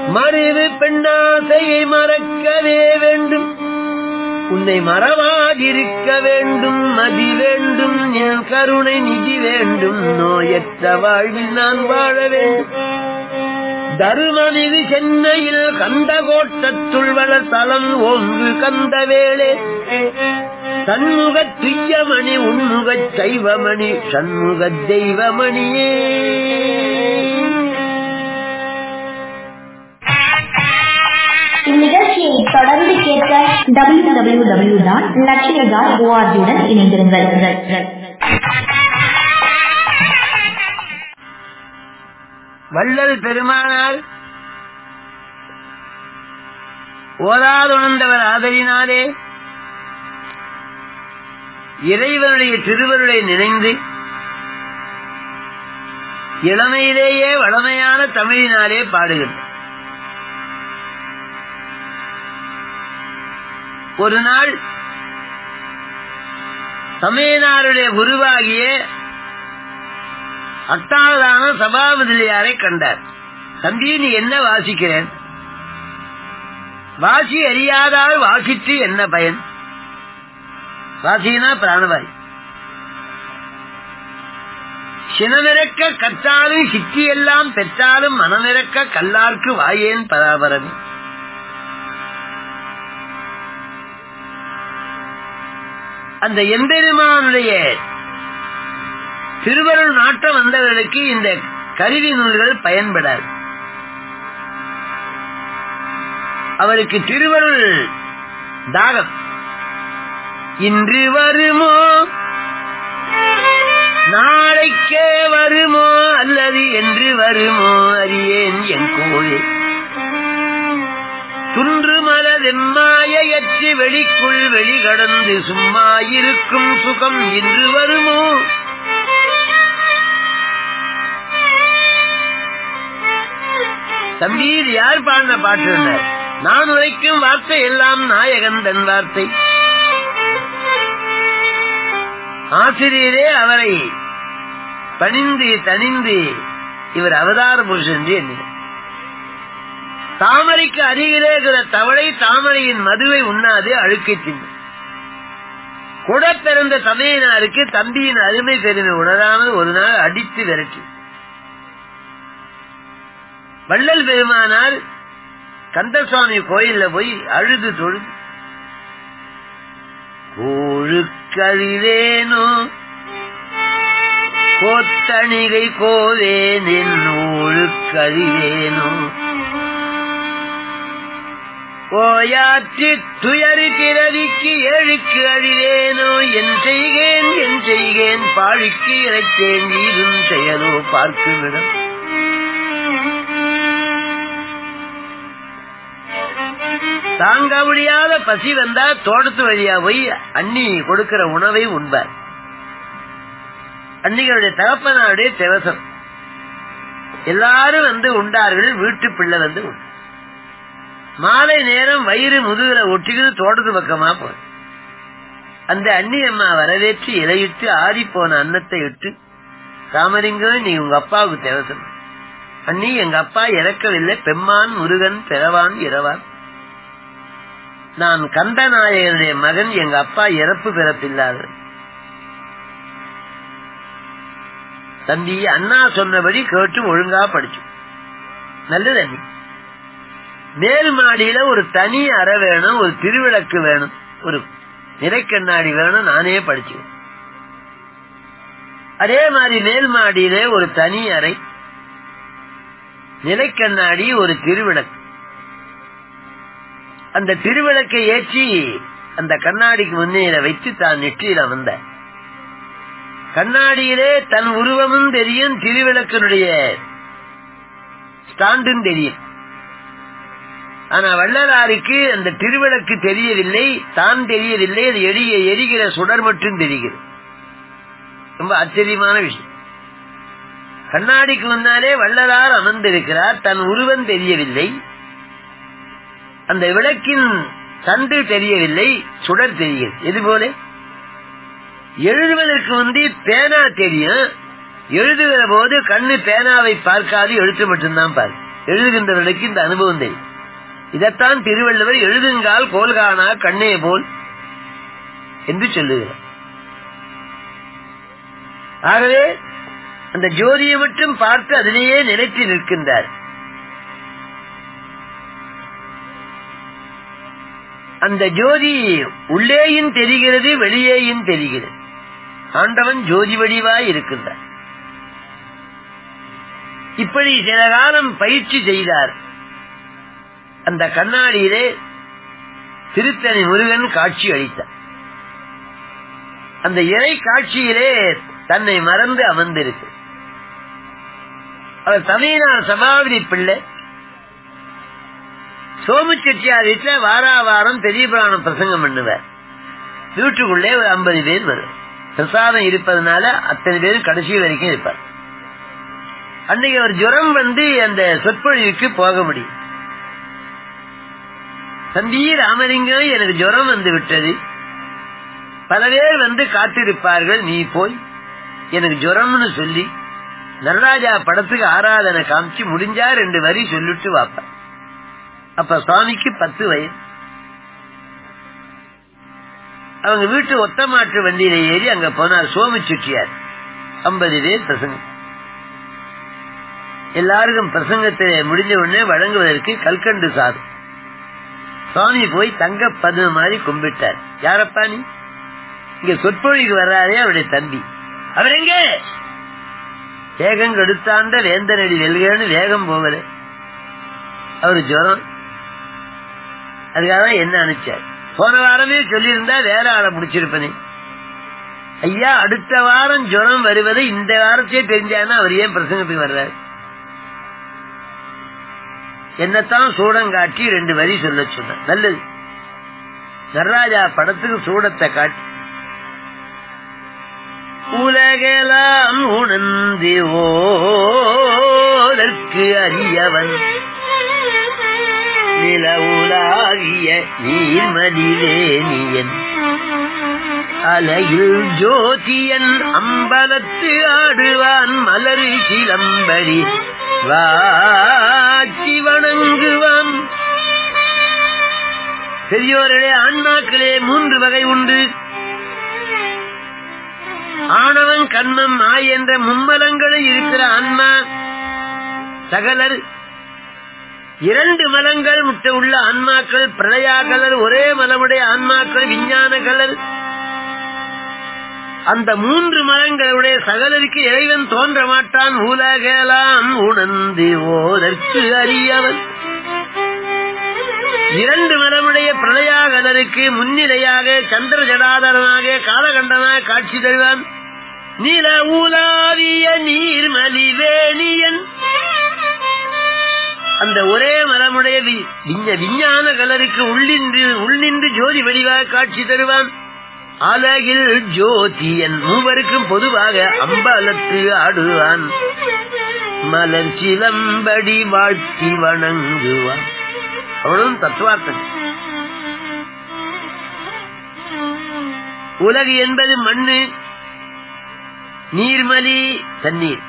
மறைவு பெண்ணாசையை மறக்கவே வேண்டும். உன்னை மறவாதிருக்க வேண்டும் மதி வேண்டும் என் கருணை நிதி வேண்டும் நோயற்ற வாழ்வில் நான் வாழ வேண்டும். தருமநிதி சென்னையில் கந்த கோட்டத்துள் வளர் ஒன்று கந்த வேளே. தன்முகத் துய்யமணி உண்முக சைவமணி சண்முக தெய்வமணியே.
இந்நிகழ்ச்சியை தொடர்ந்து W W W dot Lakshya dot ஓஆர்ஜியுடன் இணைந்திருங்கள்.
வள்ளல் பெருமானார் ஓதாதுணர்ந்தவர் ஆதலினாலே இறைவனுடைய திருவருளை நினைந்து இளமையிலேயே வளமையான தமிழினாலே பாடுகின்றார் ஒரு நாள் சமயனாருடைய குருவாகிய அட்டாவதான சபாபதியாரை கண்டார். தம்பி நீ என்ன வாசிக்கிறேன்? வாசி அறியாதால் வாசித்து என்ன பயன்? வாசினா பிராணவாய். சினமிறக்க கற்றாலும் சித்தி எல்லாம் பெற்றாலும் மனமிறக்க கல்லார்க்கு வாயேன் பராபரமே அந்த எம்பெருமானுடைய திருவருள் நாட்டம் வந்தவர்களுக்கு இந்த கருவி நூல்கள் பயன்படாது. அவருக்கு திருவருள் தாகம். இன்று வருமோ? நாளைக்கே வருமோ? அல்லது என்று வருமோ? அறியேன் என் கோயில். துன்று மலதெம்மாயற்று வெளிக்குள் வெளிகடந்து சும்மா இருக்கும் சுகம் இன்று வருமோ? தம்பி இது யார் பாடின பாட்டு நான் உரைக்கும் வார்த்தை எல்லாம் நாயகன் தன் வார்த்தை. ஆசிரியரே அவரை பணிந்து தனிந்து இவர் அவதார புருஷன் என்று தாமரைக்கு அருகிலே இருக்கிற தவளை தாமரையின் மதுவை உண்ணாது அழுக்கை தின்னு. கூட பிறந்த தமையனாருக்கு தம்பியின் அருமை பெருமை உணராமல் ஒரு நாள் அடித்து விரட்டி. வள்ளல் பெருமானார் கந்தசுவாமி கோயில்ல போய் அழுது தொழுது. கோழுக்கழிவேனோ கோத்தணிகை கோவேன் என் ஊழுக்கழிவேனோ ஓயாற்றி துயரு பிறவிக்கு ஏழுக்கு அழிவேனோ என் செய்கேன் என் செய்கேன் பாழிக்கு இறைத்தேன் வீரும் செயலோ பார்க்குமிடம் தாங்க முடியாத பசி வந்தா தோட்டத்து வழியா போய் அண்ணி கொடுக்கிற உணவை உண்பார். அன்னிகளுடைய தகப்பனாருடைய தேவசம். எல்லாரும் வந்து உண்டார்கள் வீட்டு பிள்ளை வந்து உண்டு. மாலை நேரம் வயிறு முதுகுல ஒட்டிக்கிட்டு தோட்டத்து பக்கமா போ அந்த அண்ணி அம்மா வரவேற்று இலையிட்டு ஆறி போன அன்னத்தை இட்டு ராமலிங்கம் நீ உங்க அப்பாவுக்கு தேவசம் அண்ணி எங்க அப்பா இறக்கவில்லை. பெம்மான் முருகன் பிறவான் இரவான். நான் கந்தநாயகனுடைய மகன் எங்க அப்பா இறப்பு பிறப்பில்லாத தம்பி அண்ணா சொன்னபடி கேட்டு ஒழுங்கா படிச்சு. நல்லது அண்ணி. மேல் மாடியில ஒரு தனி அறை வேணும் ஒரு திருவிளக்கு வேணும். ஒரு நிறைக்கண்ணாடி வேணும் நானே படிச்சுவேன். அதே மாதிரி மேல் மாடியில ஒரு தனி அறை நிலைக்கண்ணாடி ஒரு திருவிளக்கு. அந்த திருவிளக்கை ஏற்றி அந்த கண்ணாடிக்கு முன்னேற வைத்து தான் நெற்றியில வந்த. கண்ணாடியிலே தன் உருவமும் தெரியும் திருவிளக்கனுடைய ஸ்டாண்டும் தெரியும். ஆனா வள்ளலாருக்கு அந்த திருவிளக்கு தெரியவில்லை தான் தெரியவில்லை அது எரிய எரிகிற சுடர் மட்டும் தெரிகிறது. ரொம்ப ஆச்சரியமான விஷயம். கண்ணாடிக்கு முன்னாலே வள்ளலார் அமர்ந்திருக்கிறார் தன் உருவம் தெரியவில்லை. அந்த விளக்கின் தண்டு தெரியவில்லை சுடர் தெரிகிறது. எது போல? எழுதுவதற்கு முந்தி பேனா தெரியும். எழுதுகிற போது கண்ணு பேனாவை பார்க்காது எழுத்து மட்டும்தான் பாரு எழுதுகின்றவர்களுக்கு இந்த அனுபவம் தெரியும். இதைத்தான் திருவள்ளுவர் எழுதுங்கால் கோல்கானா கண்ணே போல் என்று சொல்லுகிறார். ஆகவே அந்த ஜோதியை மட்டும் பார்த்து அதிலேயே நிலைத்து நிற்கின்றார். அந்த ஜோதி உள்ளேயும் தெரிகிறது வெளியேயும் தெரிகிறது. ஆண்டவன் ஜோதி வடிவாய் இருக்கின்றார். இப்படி சில காலம் பயிற்சி செய்தார். அந்த கண்ணாடியிலே திருத்தணி முருகன் காட்சி அளித்தார். அந்த இறை காட்சியிலே தன்னை மறந்து அமர்ந்திருக்கு அவர் தமிழ்நாடு சபாபதி பிள்ளை. சோமு செட்டியார் வீட்டுல வாரா வாரம் பெரிய புராணம் பிரசங்கம் பண்ணுவார். வீட்டுக்குள்ளே ஒரு ஐம்பது பேர் வரும் பிரசாதம் இருப்பதனால அத்தனை பேரும் கடைசி வரைக்கும் இருப்பார். அன்னைக்கு அவர் ஜுரம் வந்து அந்த சொற்பொழிவுக்கு போக முடியும். தம்பி ராமலிங்கம் எனக்கு ஜுரம் வந்து விட்டது பல பேர் வந்து காத்திருப்பார்கள் நீ போய். எனக்கு ஜுரம்னு சொல்லி நடராஜா படத்துக்கு ஆராதனை காமிச்சு முடிஞ்சா ரெண்டு வரி சொல்லிட்டு வாப்ப. அப்ப சுவாமிக்கு பத்து வயது. அவங்க வீட்டு ஒத்த மாற்று வண்டியில ஏறி அங்க போனார் சோமு சுற்றியார் ஐம்பது பேர் பிரசங்கம். எல்லாருக்கும் பிரசங்கத்தை முடிஞ்ச உடனே வழங்குவதற்கு கல்கண்டு சாதம். சுவாமி போய் தங்க பதும மாதிரி கும்பிட்டார். யாரப்பா நீ? இங்க சொற்பொழிக்கு வர்றாரே அவருடைய தம்பி. அவர் எங்க? வேகம் கெடுத்தாண்ட வேந்தனடி வெல்கன்னு வேகம் போகல. அவரு ஜுரம். அதுக்காக என்ன அனுப்பிச்சார்? போன வாரமே சொல்லியிருந்தா வேற ஆளை முடிச்சிருப்பனே. ஐயா அடுத்த வாரம் ஜுரம் வருவதை இந்த வாரத்தையே தெரிஞ்சானா அவர் ஏன் பிரசங்கத்துக்கு வர்றாரு? என்னத்தான் சூடம் காட்டி ரெண்டு வரி சொல்ல சொன்ன. நல்லது. நடராஜா படத்துக்கு சூடத்தை காட்டி. உலகெல்லாம் உணர்ந்து ஓதற்கு அறியவன். நில உலாவிய நீர்மதிவேணியன் அலையில் ஜோதியன் அம்பலத்து ஆடுவான் மலரு சிலம்பரி வாச்சி வணங்குவான் பெரியோர்களே ஆன்மாக்களே மூன்று வகை உண்டு. ஆணவன் கண்மம் மாய் என்ற மும்மலங்களில் இருக்கிற ஆன்மா சகலர் இரண்டு மலங்கள் முட்டை உள்ள ஆன்மாக்கள் பிரளயா கலர் ஒரே மலமுடைய ஆன்மாக்கள் விஞ்ஞான கலர் அந்த மூன்று மரங்களுடைய சகலருக்கு இறைவன் தோன்ற மாட்டான். உலகலாம் உணர்ந்து ஓதற்கு அறியவன். இரண்டு மரமுடைய பிரளயாகலருக்கு முன்னிலையாக சந்திர ஜடாதரனாக காலகண்டனாக காட்சி தருவான். நில ஊலாவிய நீர்மலிவேணியன் அந்த ஒரே மரமுடைய விஞ்ஞான கலருக்கு உள்ளின்று உள்நின்று ஜோதி வடிவாக காட்சி தருவான். அழகில் ஜோதியன் மூவருக்கும் பொதுவாக அம்பலத்து ஆடுவான். மலர் சிலம்படி வாழ்த்தி வணங்குவான். அவனும் தத்துவார்த்தம். உலகு என்பது மண்ணு நீர்மலி தண்ணீர்.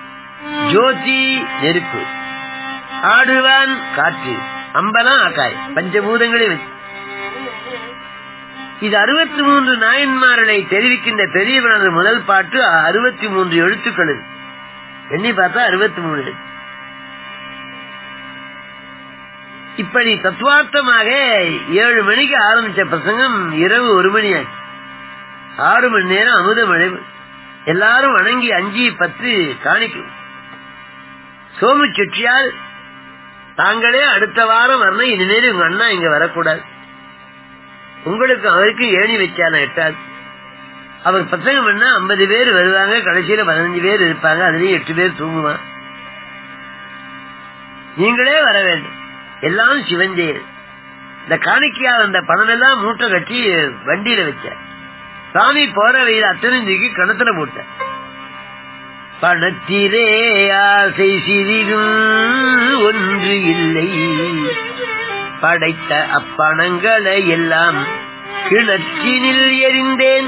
ஜோதி நெருப்பு. ஆடுவான் காற்று. அம்பலம் ஆக்காய் பஞ்சபூதங்களை வச்சு. இது அறுபத்தி மூன்று நாயன்மார்களை தெரிவிக்கின்ற பெரியவனது முதல் பாட்டு அறுபத்தி மூன்று எழுத்துக்கள். எண்ணி பார்த்தா அறுபத்தி மூணு இப்படி தத்துவார்த்தமாக ஏழு மணிக்கு ஆரம்பிச்ச பிரசங்கம் இரவு ஒரு மணி ஆச்சு ஆறு மணி நேரம் அமுத மழை. எல்லாரும் வணங்கி அஞ்சு பத்து காணிக்கும். சோமு செட்டியால் தாங்களே அடுத்த வாரம் வரணும். இனிமேல் உங்க அண்ணா இங்க வரக்கூடாது. உங்களுக்கு அவருக்கு ஏணி வச்சான எட்டாது? அவர் பிரசங்கம் பண்ணா ஐம்பது பேர் வருவாங்க கடைசியில பதினஞ்சு பேர் இருப்பாங்க அதுலயும் எட்டு பேர் தூங்குவான். நீங்களே வர வேண்டும். எல்லாம் சிவஞ்சேர் இந்த காணிக்கையா அந்த பணம் எல்லாம் மூட்டை கட்டி வண்டியில வச்ச சாமி போற வெயில் அத்தனை கணத்துல போட்ட பணத்திலே ஆசை சிறிதும் ஒன்று இல்லை. படைத்த அப்பணங்களை எல்லாம் கிணற்றினில் எரிந்தேன்.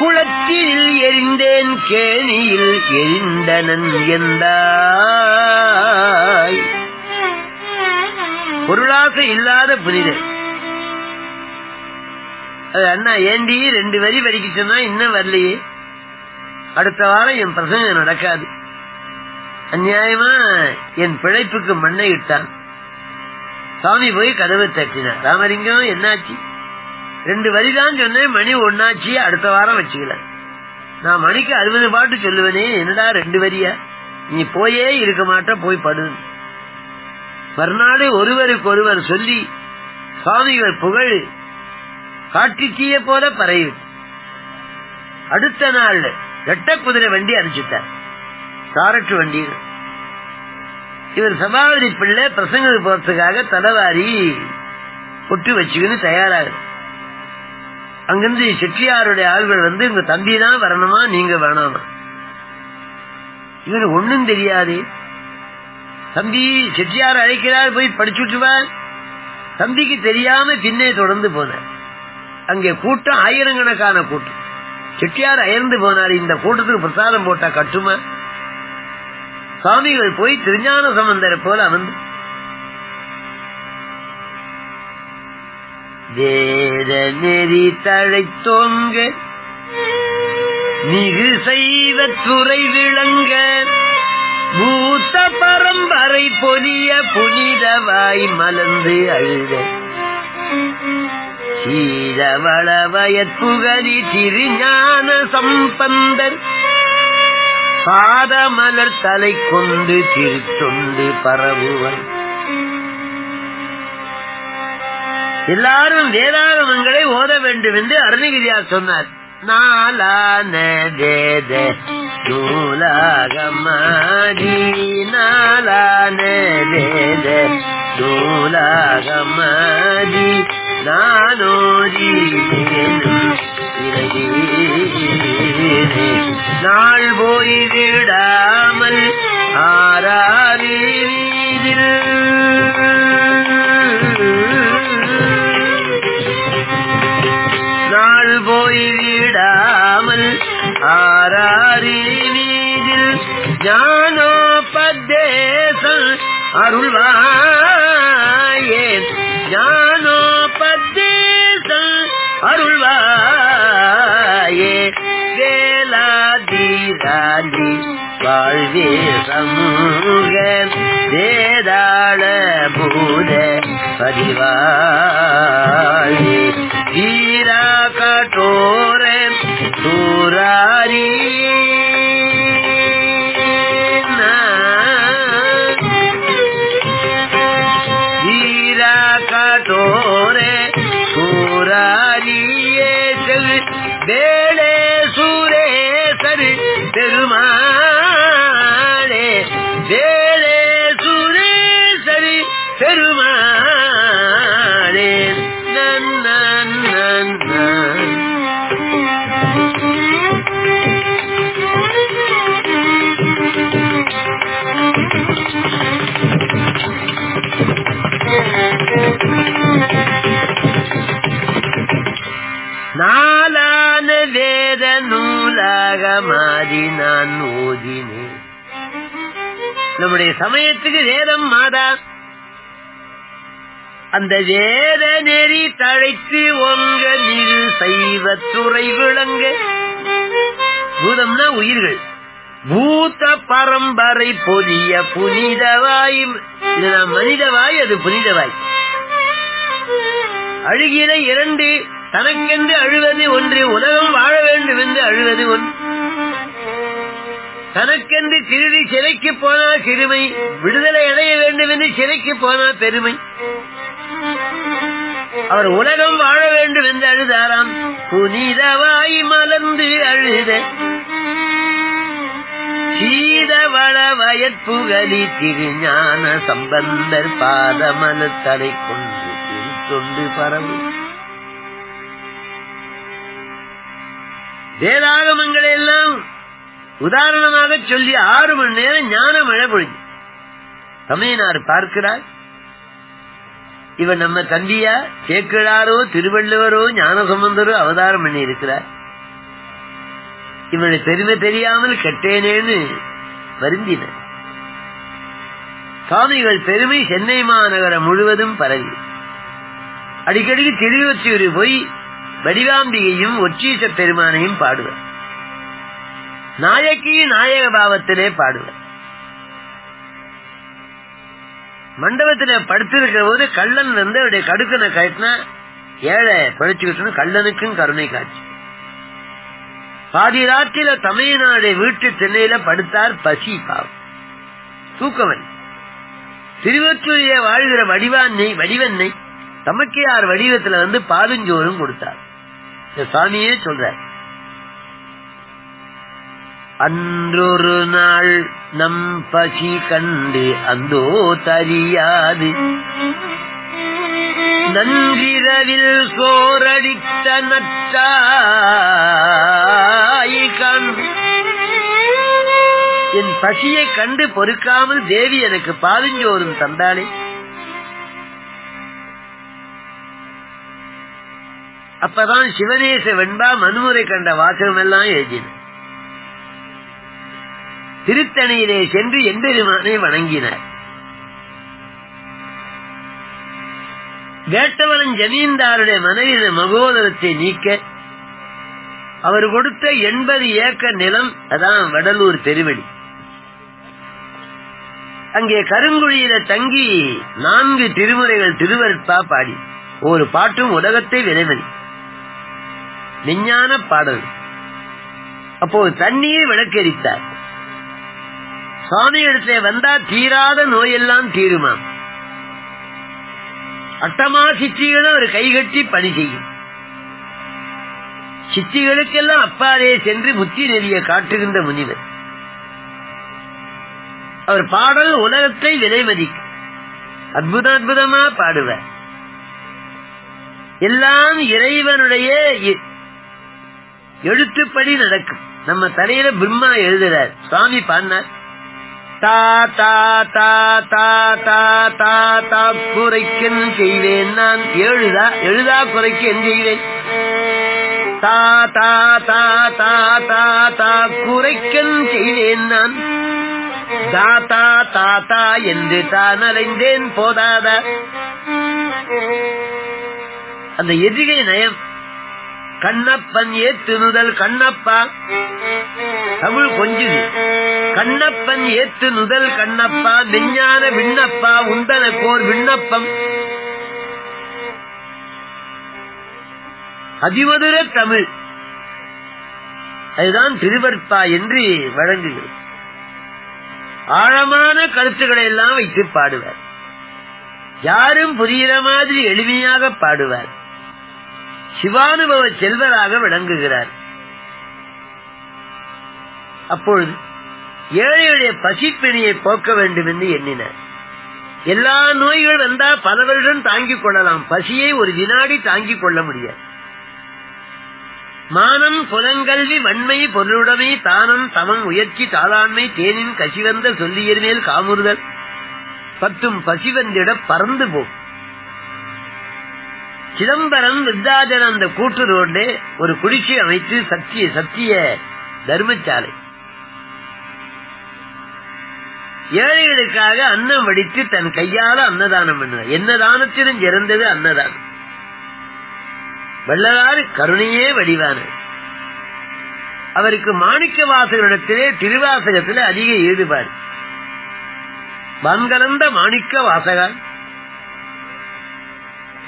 குளத்தினில் எரிந்தேன். கேணியில் எரிந்தனன் எந்தாய் பொருளாசை இல்லாத புனிதன் அது அண்ணா ஏண்டி ரெண்டு வரி வரிக்கு சொன்னா இன்னும் வரலையே? அடுத்த வாரம் என் பிரசங்கம் நடக்காது. அந்நியாயமா என் பிழைப்புக்கு மண்ணை இட்டான். சாமி போய் கதவை தட்டினார். ராமலிங்கம் என்னாச்சு? ரெண்டு வரிதான் சொன்னேன் மணி ஒன்னாச்சு அடுத்த வாரம் வச்சுக்கல. நான் மணிக்கு அறுபது பாட்டு சொல்லுவனே என்னடா ரெண்டு வரியா? நீ போயே இருக்க மாட்ட போய் படு. மறுநாடு ஒருவருக்கு ஒருவர் சொல்லி சுவாமிகள் புகழ் காட்டுத்தீய போல பறையுது அடுத்த நாள் ரெட்ட குதிரை வண்டி அனுப்பிச்சுட்டார். சாரட்டு வண்டி இவர் சபாபதி பிள்ளை பிரசங்க போறதுக்காக தலைவாரி பொட்டு வச்சுக்கின்னு தயாராகு அங்கிருந்து செட்டியாருடைய ஆள்கள் வந்து உங்க தம்பி தான் வரணுமா? நீங்க வேணாமா? இவர் ஒண்ணும் தெரியாது. தம்பி செட்டியார் அழைக்கிறார் போய் படிச்சு தம்பிக்கு தெரியாம பின்னே தொடர்ந்து போனார். அங்கே கூட்டம் ஆயிரக்கணக்கான கூட்டம். செட்டியார் அயர்ந்து போனார். இந்த கூட்டத்துக்கு பிரசாதம் போட்டா கட்டுமா? சுவாமிகள் போய் திருஞான சம்பந்தரை போல அமர்ந்து. வேத நெறி தழைத்தோங்க மிகு செய்த துறை விளங்க மூத்த பரம்பரை பொலிய புனிதவாய் மலர்ந்து அழுத சீரவள வயற்புகலி திருஞான சம்பந்தர் பாதமலர் தலை கொண்டு திருத்தொண்டு பரவுவன் எல்லாரும் வேதாகமங்களை ஓத வேண்டும் என்று அருணகிரியார் சொன்னார். நாளான வேத நூலாகமாதி நாளான வேத நூலாகமாதி நானோதி நாள் போய் விடாமல் ஆறாறு நாள் போய் விடாமல் ஆறாறு வீதில் ஞானோபதேசம் அருள்வாயே. ஞானோபதேசம் அருள்வா வேலாதீராதி வாழ்வே சமூக வேதாள பூத பதிவாழி வீரா கட்டோர சூராரி. நூலாக மாறி நான் ஓதினேன். நம்முடைய சமயத்துக்கு வேதம் மாதா. அந்த வேத நெறி தழைத்து ஒங்க நிறு சைவ துறை விளங்க. பூதம்னா உயிர்கள். பூத்த பரம்பரை பொதிய புனிதவாய் இது நான் மனிதவாய் அது புனிதவாய் அழுகிற இரண்டு தனக்கென்று அழுவது ஒன்று உலகம் வாழ வேண்டும் என்று அழுவது ஒன்று. தனக்கென்று திருடி சிறைக்கு போனா சிறுமை விடுதலை அடைய வேண்டும் என்று சிறைக்கு போனா பெருமை. அவர் உலகம் வாழ வேண்டும் என்று அழுதாராம். புனிதவாய் மலர்ந்து அழுத சீதவள வயற்புகலி திருஞான சம்பந்தர் பாதமனு தலை கொண்டு திருத்தொண்டு பரவு. வேதாகமங்களெல்லாம் உதாரணமாக சொல்லி ஆறு மணி நேரம் ஞான மழை பொழிஞ்சு சமயனார் பார்க்கிறார். இவர் நம்ம தம்பியா? சேக்கிழாரோ திருவள்ளுவரோ? ஞானசம்பந்தரோ? அவதாரம் பண்ணி இருக்கிறார் இவனை பெருமை தெரியாமல் கெட்டேனேன்னு வருந்தின சுவாமிகள் பெருமை சென்னை மாநகரம் முழுவதும் பரவி. அடிக்கடிக்கு திருவொற்றியூர் போய் வடிவாம்பிகையும் ஒற்றீச பெருமானையும் பாடுவார். நாயக்கி நாயக பாவத்திலே பாடுவேன் மண்டபத்துல படுத்திருக்கிற போது கள்ளன் வந்து அவருடைய கடுக்கனை கட்டினா ஏழை பிழைச்சுக்கிட்டு கள்ளனுக்கும் கருணை காட்சி. பாதி ராத்திரில தமிழ்நாடு வீட்டு சென்னையில படுத்தார் பசி பாவம். தூக்கவன். திருவச்சூரிய வாழ்கிற வடிவான்னை வடிவன்னை தமக்கையார் வடிவத்துல வந்து பாதுஞ்சோறும் கொடுத்தார். சுவாமியே சாமியே சொல்றார் அன்றொரு நாள் நம் பசி கண்டு அந்தோ தரியாது. நன்றிரவில் சோரடித்த நற்றாயிகண் என் பசியை கண்டு பொறுக்காமல் தேவி எனக்கு பாதுஞ்சோறும் தந்தாளே. அப்பதான் சிவநேச வெண்பா மனுமுறை கண்ட வாசகம் எல்லாம் எழுதின. திருத்தணியிலே சென்று எம்பெருமானை வணங்கினர். வேட்டவளன் ஜமீன்தாருடைய மனைவின மகோதரத்தை நீக்க அவர் கொடுத்த எண்பது ஏக்கர் நிலம் அதான் வடலூர் பெருவெளி. அங்கே கருங்குழியில தங்கி நான்கு திருமுறைகள் திருவருட்பா பாடி. ஒரு பாட்டும் உலகத்தை விளைவதி விஞ்ஞான பாடல். அப்போது தண்ணீர் விளக்கரித்தார். சுவாமி இடத்துல வந்தா தீராத நோயெல்லாம் தீருமாம் அட்டமா சித்திகளும் ஒரு கைகட்டி பணி செய்யும். சித்திகளுக்கெல்லாம் அப்பாலே சென்று புத்தி நெறிய காட்டுகின்ற முனிவர். அவர் பாடல் உலகத்தை விலைமதிக்கும் அற்புத அற்புதமா பாடுவார். எல்லாம் இறைவனுடைய எழுத்துப்படி நடக்கும். நம்ம தலையில பிரம்மா எழுதுறார். சுவாமி பாடினார். குறைக்கன் செய்வேன் நான் எழுதா எழுதா குறைக்கு என் செய்வேன் தா தா தா தா தா தா குறைக்கன் செய்வேன் நான் தாத்தா தாத்தா என்று தான் அலைந்தேன் போதாத அந்த எதிகை நயம் கண்ணப்பன் ஏத்துனுதல் கண்ணப்பா. தமிழ் கொஞ்சுது. கண்ணப்பன் ஏத்து நுதல் கண்ணப்பா விஞ்ஞான விண்ணப்பா உந்தனக்கோர் விண்ணப்பம். அதிமதுர தமிழ். அதுதான் திருவற்பா என்று வழங்குகிறது. ஆழமான கருத்துக்களை எல்லாம் வைத்து பாடுவார். யாரும் புரிகிற மாதிரி எளிமையாக பாடுவார். சிவானுபவ செல்வராக விளங்குகிறார். அப்பொழுது ஏழையுடைய பசிப்பிணியை போக்க வேண்டும் என்று எண்ணினார். எல்லா நோய்கள் வந்தா பல வருடம் தாங்கிக் கொள்ளலாம். பசியை ஒரு வினாடி தாங்கிக் கொள்ள முடியாது. மானம் புலங்கல்வி வன்மை பொருளுடைமை தானம் தமம் உயர்ச்சி தாளாண்மை தேனின் கசிவந்த சொல்லியர் மேல் காமுறுதல். பத்தும் பசிவந்திட பறந்து போகும் சிதம்பரம் விருத்தாஜன் அந்த கூட்டு ஒரு குடிசை அமைத்து சத்திய சத்திய தர்மசாலை. ஏழைகளுக்காக அன்னம் வடித்து தன் கையால அன்னதானம் பண்ணுவார் என்ன தானத்திலும் சிறந்தது அன்னதானம். வள்ளலாறு கருணையே வடிவான. அவருக்கு மாணிக்க வாசகரிடத்திலே திருவாசகத்திலே அதிக ஈடுபாடு. வான்கலந்த மாணிக்க வாசகர்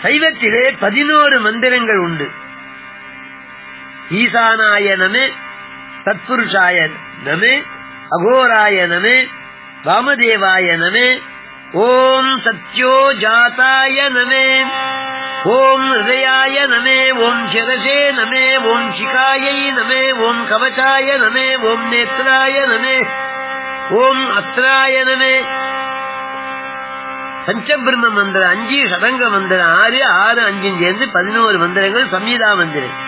சைவத்திலே பதினோரு மந்திரங்கள் உண்டு. ஈசானாய நமே தத்புருஷாய நமே அகோராய நமே வாமதேவாய நமே ஓம் சத்யோ ஜாத்தாய நமே ஓம் ஹயாய நமே ஓம் சிரசே நமே ஓம் சிகாயை நமே ஓம் கவச்சாய நமே ஓம் நேத்ராய நமே ஓம் அத்ராய நமே பஞ்சபிரம்ம மந்திரம் அஞ்சு சதங்க மந்திரம் ஆறு ஆறு அஞ்சு சேர்ந்து பதினோரு மந்திரங்கள் சம்ஹிதா மந்திரம்.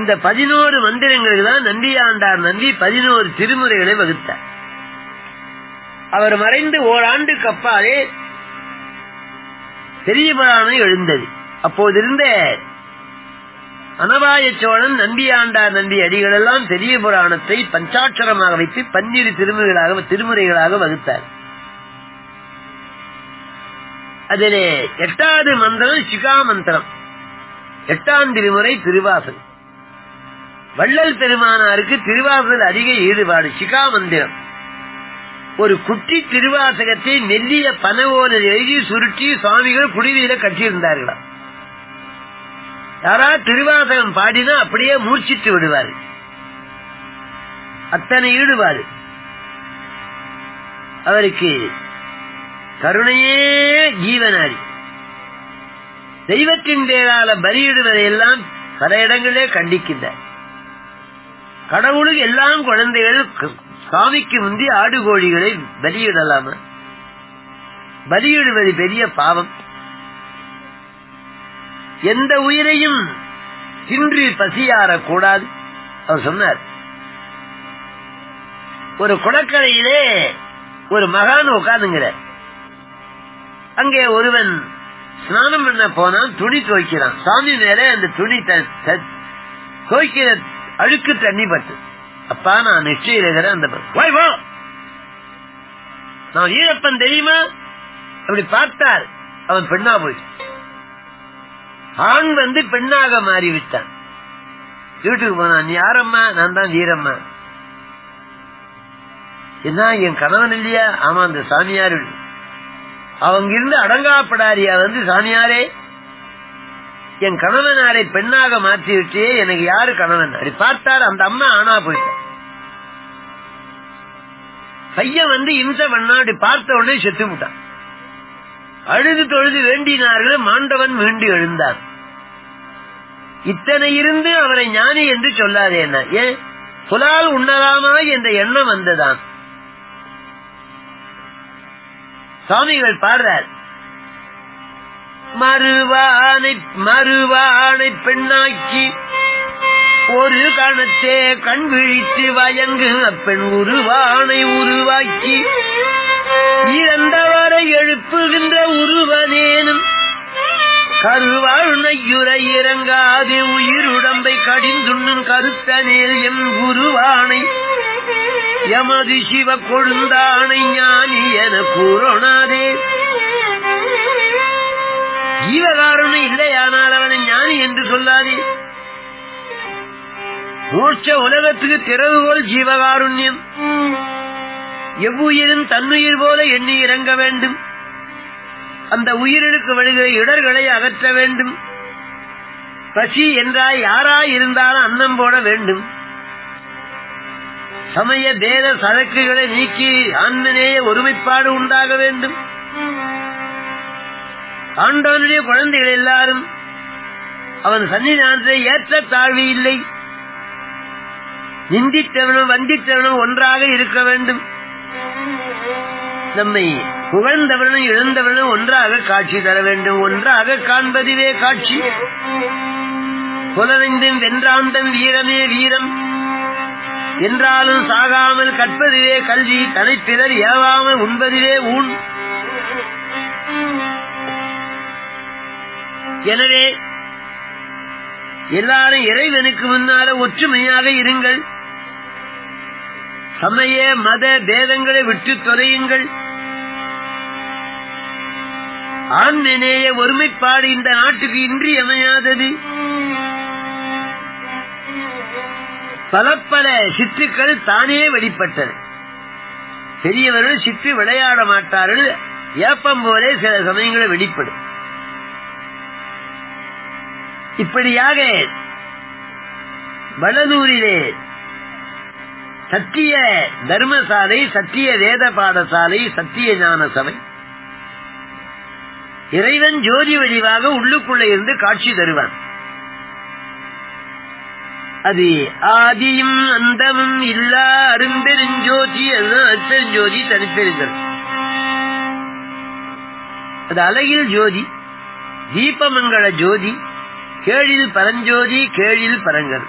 இந்த பதினோரு மந்திரங்களுக்கு தான் நந்தியாண்டார் நந்தி பதினோரு திருமுறைகளை வகுத்தார். அவர் மறைந்து ஓராண்டுக்கு அப்பாலே பெரிய புராணம் எழுந்தது. அப்போதிருந்த அனபாய சோழன் நம்பியாண்டார் நம்பி அடிகள் எல்லாம் பெரிய புராணத்தை பஞ்சாட்சரமாக வைத்து பன்னிரு திருமுறைகளாக திருமுறைகளாக வகுத்தார். அதிலே எட்டாவது மந்திரம் சிகா மந்திரம். எட்டாம் திருமுறை திருவாசல். வள்ளல் பெருமானாருக்கு திருவாசல் அதிக ஈடுபாடு சிகா மந்திரம். ஒரு குட்டி திருவாசகத்தை மெல்லிய பனவோனில் எழுதி சுருட்டி சுவாமிகள் குடிநீர கட்டியிருந்தார்களாம் யாரா திருவாசகம் பாடினா அப்படியே மூச்சிட்டு விடுவார். அத்தனை ஈடுபாடு. அவருக்கு கருணையே ஜீவனாரி. தெய்வத்தின் பேரால பலியிடுவதையெல்லாம் பல இடங்களே கண்டிக்கின்ற கடவுளுக்கு எல்லாம் குழந்தைகள் க- சாமிக்கு முந்தி ஆடு கோழிகளை பலியிடலாமா? பலியிடுவது பெரிய பாவம். எந்த உயிரையும் தின்று பசியாறக்கூடாது. அவர் சொன்னார். ஒரு குளக்கரையிலே ஒரு மகான் உட்காந்துங்கிற அங்கே ஒருவன் ஸ்நானம் பண்ண போனான் துணி துவைக்கிறான். சாமி மேல அந்த துணி த- துவைக்கிற அழுக்கு தண்ணி பட்டு. அப்பா நான் நிச்சயம் அந்த பக்கம். நான் ஈரப்பன் தெரியுமா? அப்படி பார்த்தார் அவன் பெண்ணா போய் ஆண் வந்து பெண்ணாக மாறிவிட்டான். வீட்டுக்கு போனான். நீ யாரம்மா? நான் தான் வீரம்மா. என்ன? என் கணவன் இல்லையா? ஆமா அந்த சாமியார் அவங்க இருந்து அடங்காப்படாரியா வந்து சாமியாரே? என் கணவனாரை பெண்ணாக மாற்றி விட்டே எனக்கு யாரு கணவன்? அப்படி பார்த்தார் அந்த அம்மா ஆனா போயிட்டார் பையன் வந்து இம்ச பண்ணா அப்படி பார்த்த உடனே செத்து விட்டான் அழுது தொழுது வேண்டினார்கள் மாண்டவன் மீண்டு எழுந்தார் இத்தனை இருந்து அவரை ஞானி என்று சொல்லாதே என்ன? ஏன்? புலால் உண்ணலாமா என்ற எண்ணம் வந்ததான் சுவாமிகள் பாடுறார். மறுவானை மறுவானை பெண்ணாக்கி ஒரு கணத்தே கண் விழித்து வயங்கு அப்பெண் உருவானை உருவாக்கி இறந்தவரை எழுப்புகின்ற உருவனேனும் கருவாழ்னையுரை இறங்காது உயிருடம்பை கடிந்துண்ணும் கருத்தனேல் எம் குருவானை எமது சிவ கொழுந்தானை ஞானி என கூறோனாதே. ஜீவகாரணம் இல்லையானால் அவனை ஞானி என்று சொல்லாதே. மோட்ச உலகத்துக்கு திறவுகோல் ஜீவகாருண்யம். எவ்வுயிரும் தன்னுயிர் போல எண்ணி இறங்க வேண்டும். அந்த உயிரினுக்கு வருகிற இடர்களை அகற்ற வேண்டும். பசி என்றாய் யாராய் இருந்தாலும் அன்னம் போட வேண்டும். சமய பேத சரக்குகளை நீக்கி ஆன்மனேய ஒருமைப்பாடு உண்டாக வேண்டும். ஆண்டவனுடைய குழந்தைகள் எல்லாரும் அவன் சன்னிதானத்தை ஏற்ற தாழ்வு இல்லை. நிந்தித்தவனும் வந்தித்தவனும் ஒன்றாக இருக்க வேண்டும். நம்மை புகழ்ந்தவனும் இழந்தவனும் ஒன்றாக காட்சி தர வேண்டும். ஒன்றாக காண்பதுவே காட்சி. புலனைந்தின் வென்றாந்தன் வீரமே வீரம். என்றாலும் சாகாமல் கற்பதிலே கல்வி தனிப்பிறர் ஏவாமல் உண்பதிலே ஊன் எனவே எல்லாரும் இறைவனுக்கு முன்னால ஒற்றுமையாக இருங்கள். சமய மத பேதங்களை விட்டு தொலையுங்கள். ஆண்மனேய ஒருமைப்பாடு இந்த நாட்டுக்கு இன்றியமையாதது. பல பல சித்துக்கள் தானே வெளிப்பட்டது. பெரியவர்கள் சித்து விளையாட மாட்டார்கள் ஏப்பம் போலே சில சமயங்களில் வெளிப்படும். இப்படியாக வடலூரிலே சத்திய தர்மசாலை சத்திய வேத பாடசாலை சத்திய ஞான சபை இறைவன் ஜோதி வடிவாக உள்ளுக்குள்ளே இருந்து காட்சி தருவான். அது ஆதியும் அந்தமும் இல்லா அரும்பெருஞ்சோதி அதுதான் அற்பெருஞ்சோதி தனிப்பெருங்கள் அது அழகில் ஜோதி தீபமங்கள ஜோதி கேழில் பரஞ்சோதி கேழில் பரங்கல்.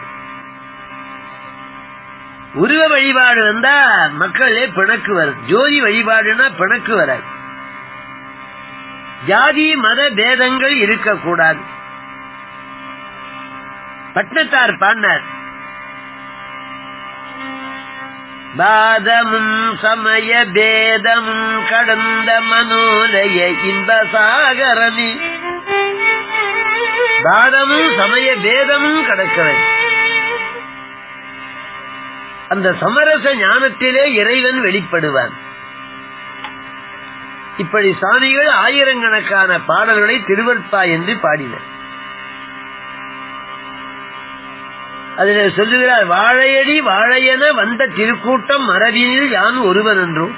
உருவ வழிபாடு வந்தா மக்களே பிணக்கு வரும் ஜோதி வழிபாடுனா பிணக்கு வராது. ஜாதி மத பேதங்கள் இருக்கக்கூடாது. பட்டத்தார் பாடினார். பாதமும் சமய பேதமும் கடந்த மனோலய இன்ப சாகரணி பாதமும் சமய பேதமும் கடக்கிறது அந்த சமரச ஞானத்திலே இறைவன் வெளிப்படுவான். இப்படி சாமிகள் ஆயிரக்கணக்கான பாடல்களை திருவற்பா என்று பாடினர். அதுல சொல்லுகிறார் வாழையடி வாழையென வந்த திருக்கூட்டம் மரபினில் யான் ஒருவன் என்றும்.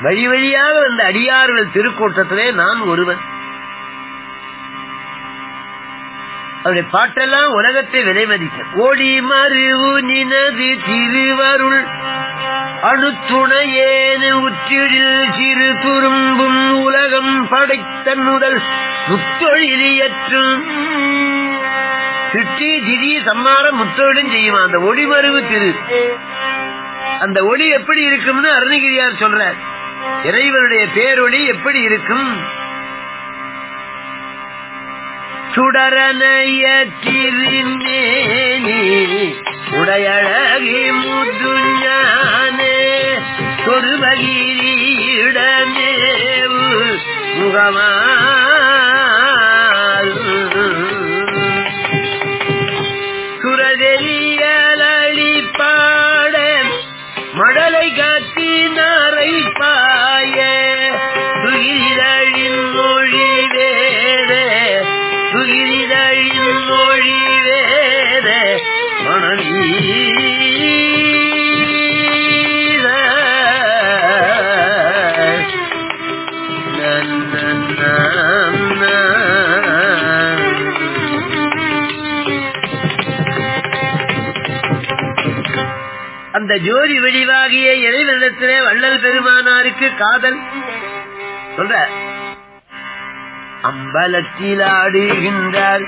வழி வழியாக வந்த அடியார்கள் திருக்கூட்டத்திலே நான் ஒருவன். அவருடைய பாட்டெல்லாம் உலகத்தை விலைமதிக்க ஓடி மருவு நினது திருவருள் அணுத்துணையேனு உற்றிடில் சிறு துரும்பும் உலகம் படைத்தன் முதல் முத்தொழிலியற்றும் சிட்டி திதி சம்மாரம் முத்தோடும் செய்யுமா அந்த ஒளிமருவு திரு. அந்த ஒளி எப்படி இருக்கும்னு அருணகிரியார் சொல்றார். இறைவனுடைய பேரொளி எப்படி இருக்கும்? சுடரனைய திருநேனி உடையழகி முதுஞானே சொருபகிரிடமேவு முகமா பாய அந்த ஜோதி வெளிவாகிய இறைவனிடத்திலே வள்ளல் பெருமானாருக்கு காதல். சொல்ற? அம்பலத்தில் ஆடுகின்றார்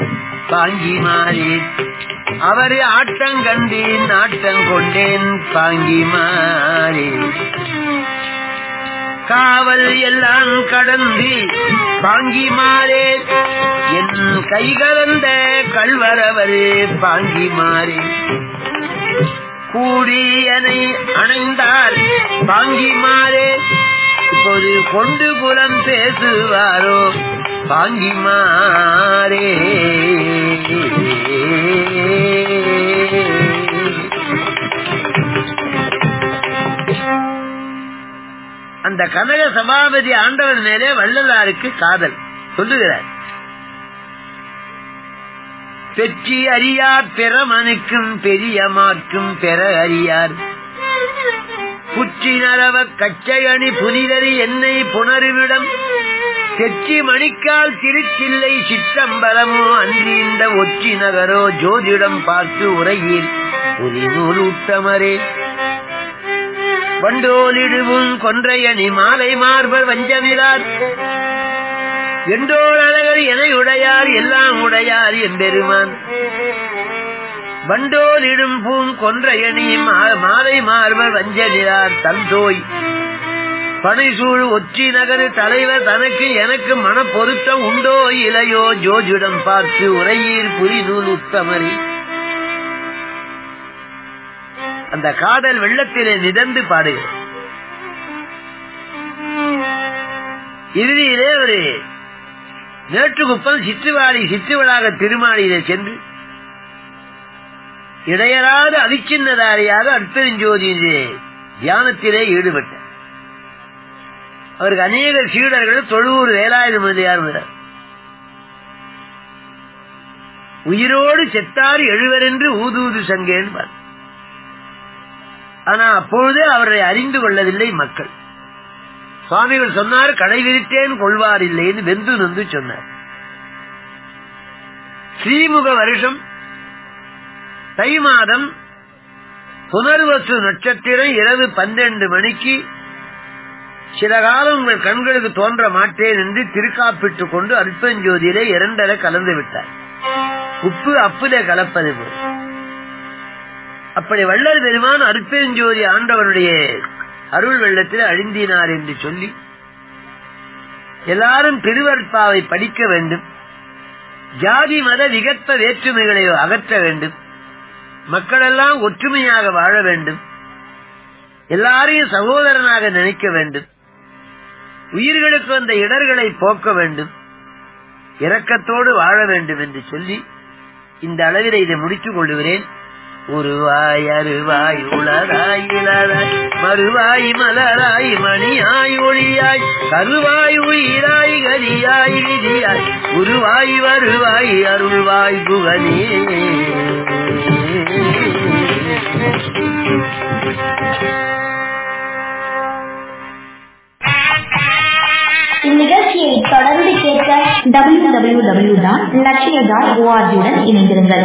பாங்கி மாறி அவரை ஆட்டம் கண்டேன் ஆட்டம் கொண்டேன் பாங்கி மாறி காவல் எல்லாம் கடந்து பாங்கி மாறே என் கைகலந்த கல்வரவரே பாங்கி மாறே கூடியனை அணைந்தார். பாங்கி மாறே இப்போது கொண்டு புலம் பேசுவாரோ? பாங்கி மாறே அந்த கனக சபாபதி ஆண்டவர் மேலே வள்ளலாருக்கு காதல். சொல்லுகிறார். பெற்றி அறியார் பெறமனுக்கும் பெரியமாக்கும் பெற அறியார். புற்றினரவ கச்சையணி புனிதறி என்னை புணருவிடம் செச்சி மணிக்கால் திருச்சில்லை சிற்றம்பலமோ அன்றி இந்த ஒற்றி நகரோ ஜோதிடம் பார்த்து உரையில் புரிநூல் உத்தமரே. வண்டோலிடுவும் கொன்றையணி மாலை மார்பர் வஞ்சமிலார். எந்தோர் அழகர் எதை உடையார் எல்லாம் உடையார் எம்பெருமான். வண்டோலிடும் பூங் கொன்றையணி மாலை மார்பர் வஞ்சமிலார் தந்தோய். பனைசூழ் ஒற்றி நகரு தலைவர் தனக்கு எனக்கு மன பொருத்தம் உண்டோ இலையோ ஜோஜிடம் பார்த்து உரையீர் புரிநூல் உத்தமரி. அந்த காதல் வெள்ளத்திலே மிதந்து பாடுகிறார் இறுதியிலே ஒரு நேற்றுக்குப்பம் சிற்றுவாளி சிற்றுவளாக திருமாளியிலே சென்று இடையராத அவிச்சின்னதாரியாக அற்பெருஞ்சோதியிலே தியானத்திலே ஈடுபட்டார். அவருக்கு அநேக சீடர்கள் தொழுவூர் வேலாயுத முதலியார் உயிரோடு உயிரோடு எழுவர் என்று ஊதூது சங்கேன் ஆனா அப்பொழுதே அவரை அறிந்து கொள்ளவில்லை மக்கள். சுவாமிகள் சொன்னார் கடை விரித்தேன் கொள்வார் இல்லைன்னு வெந்து நொந்து சொன்னார். ஸ்ரீமுக வருஷம் தை மாதம் புனர்வசு நட்சத்திரம் இரவு பன்னிரண்டு மணிக்கு சில காலம் உங்கள் கண்களுக்கு தோன்ற மாட்டேன் என்று திருக்காப்பிட்டுக் கொண்டு அற்பஞ்சோதியிலே இரண்டரை கலந்து விட்டார். உப்பு அப்புல கலப்பது போல். அப்படி வள்ளல் பெருமான் அற்பஞ்சோதி ஆண்டவனுடைய அருள் வெள்ளத்தில் அழிந்தினார் என்று சொல்லி எல்லாரும் திருவற்பாவை படிக்க வேண்டும். ஜாதி மத விகற்ப வேற்றுமைகளை அகற்ற வேண்டும். மக்களெல்லாம் ஒற்றுமையாக வாழ வேண்டும். எல்லாரையும் சகோதரனாக நினைக்க வேண்டும். உயிர்களுக்கு வந்த இடர்களை போக்க வேண்டும். இரக்கத்தோடு வாழ வேண்டும் என்று சொல்லி இந்த அளவில் இதை முடித்துக் கொள்கிறேன் உருவாய் அருவாய் உளராய் இளராய் மறுவாய் மலராய் மணியாய் ஒளியாய் கருவாய் உயிராய் கதியாய் விதியாய் உருவாய் வருவாய் அருள்வாய் புகனே
தொடர்ந்து கேட்க டபிள்யூ டபிள்யூ டபிள்யூ டாட் லட்சிய ஓஆர்ஜியுடன் இணைந்திருங்கள்.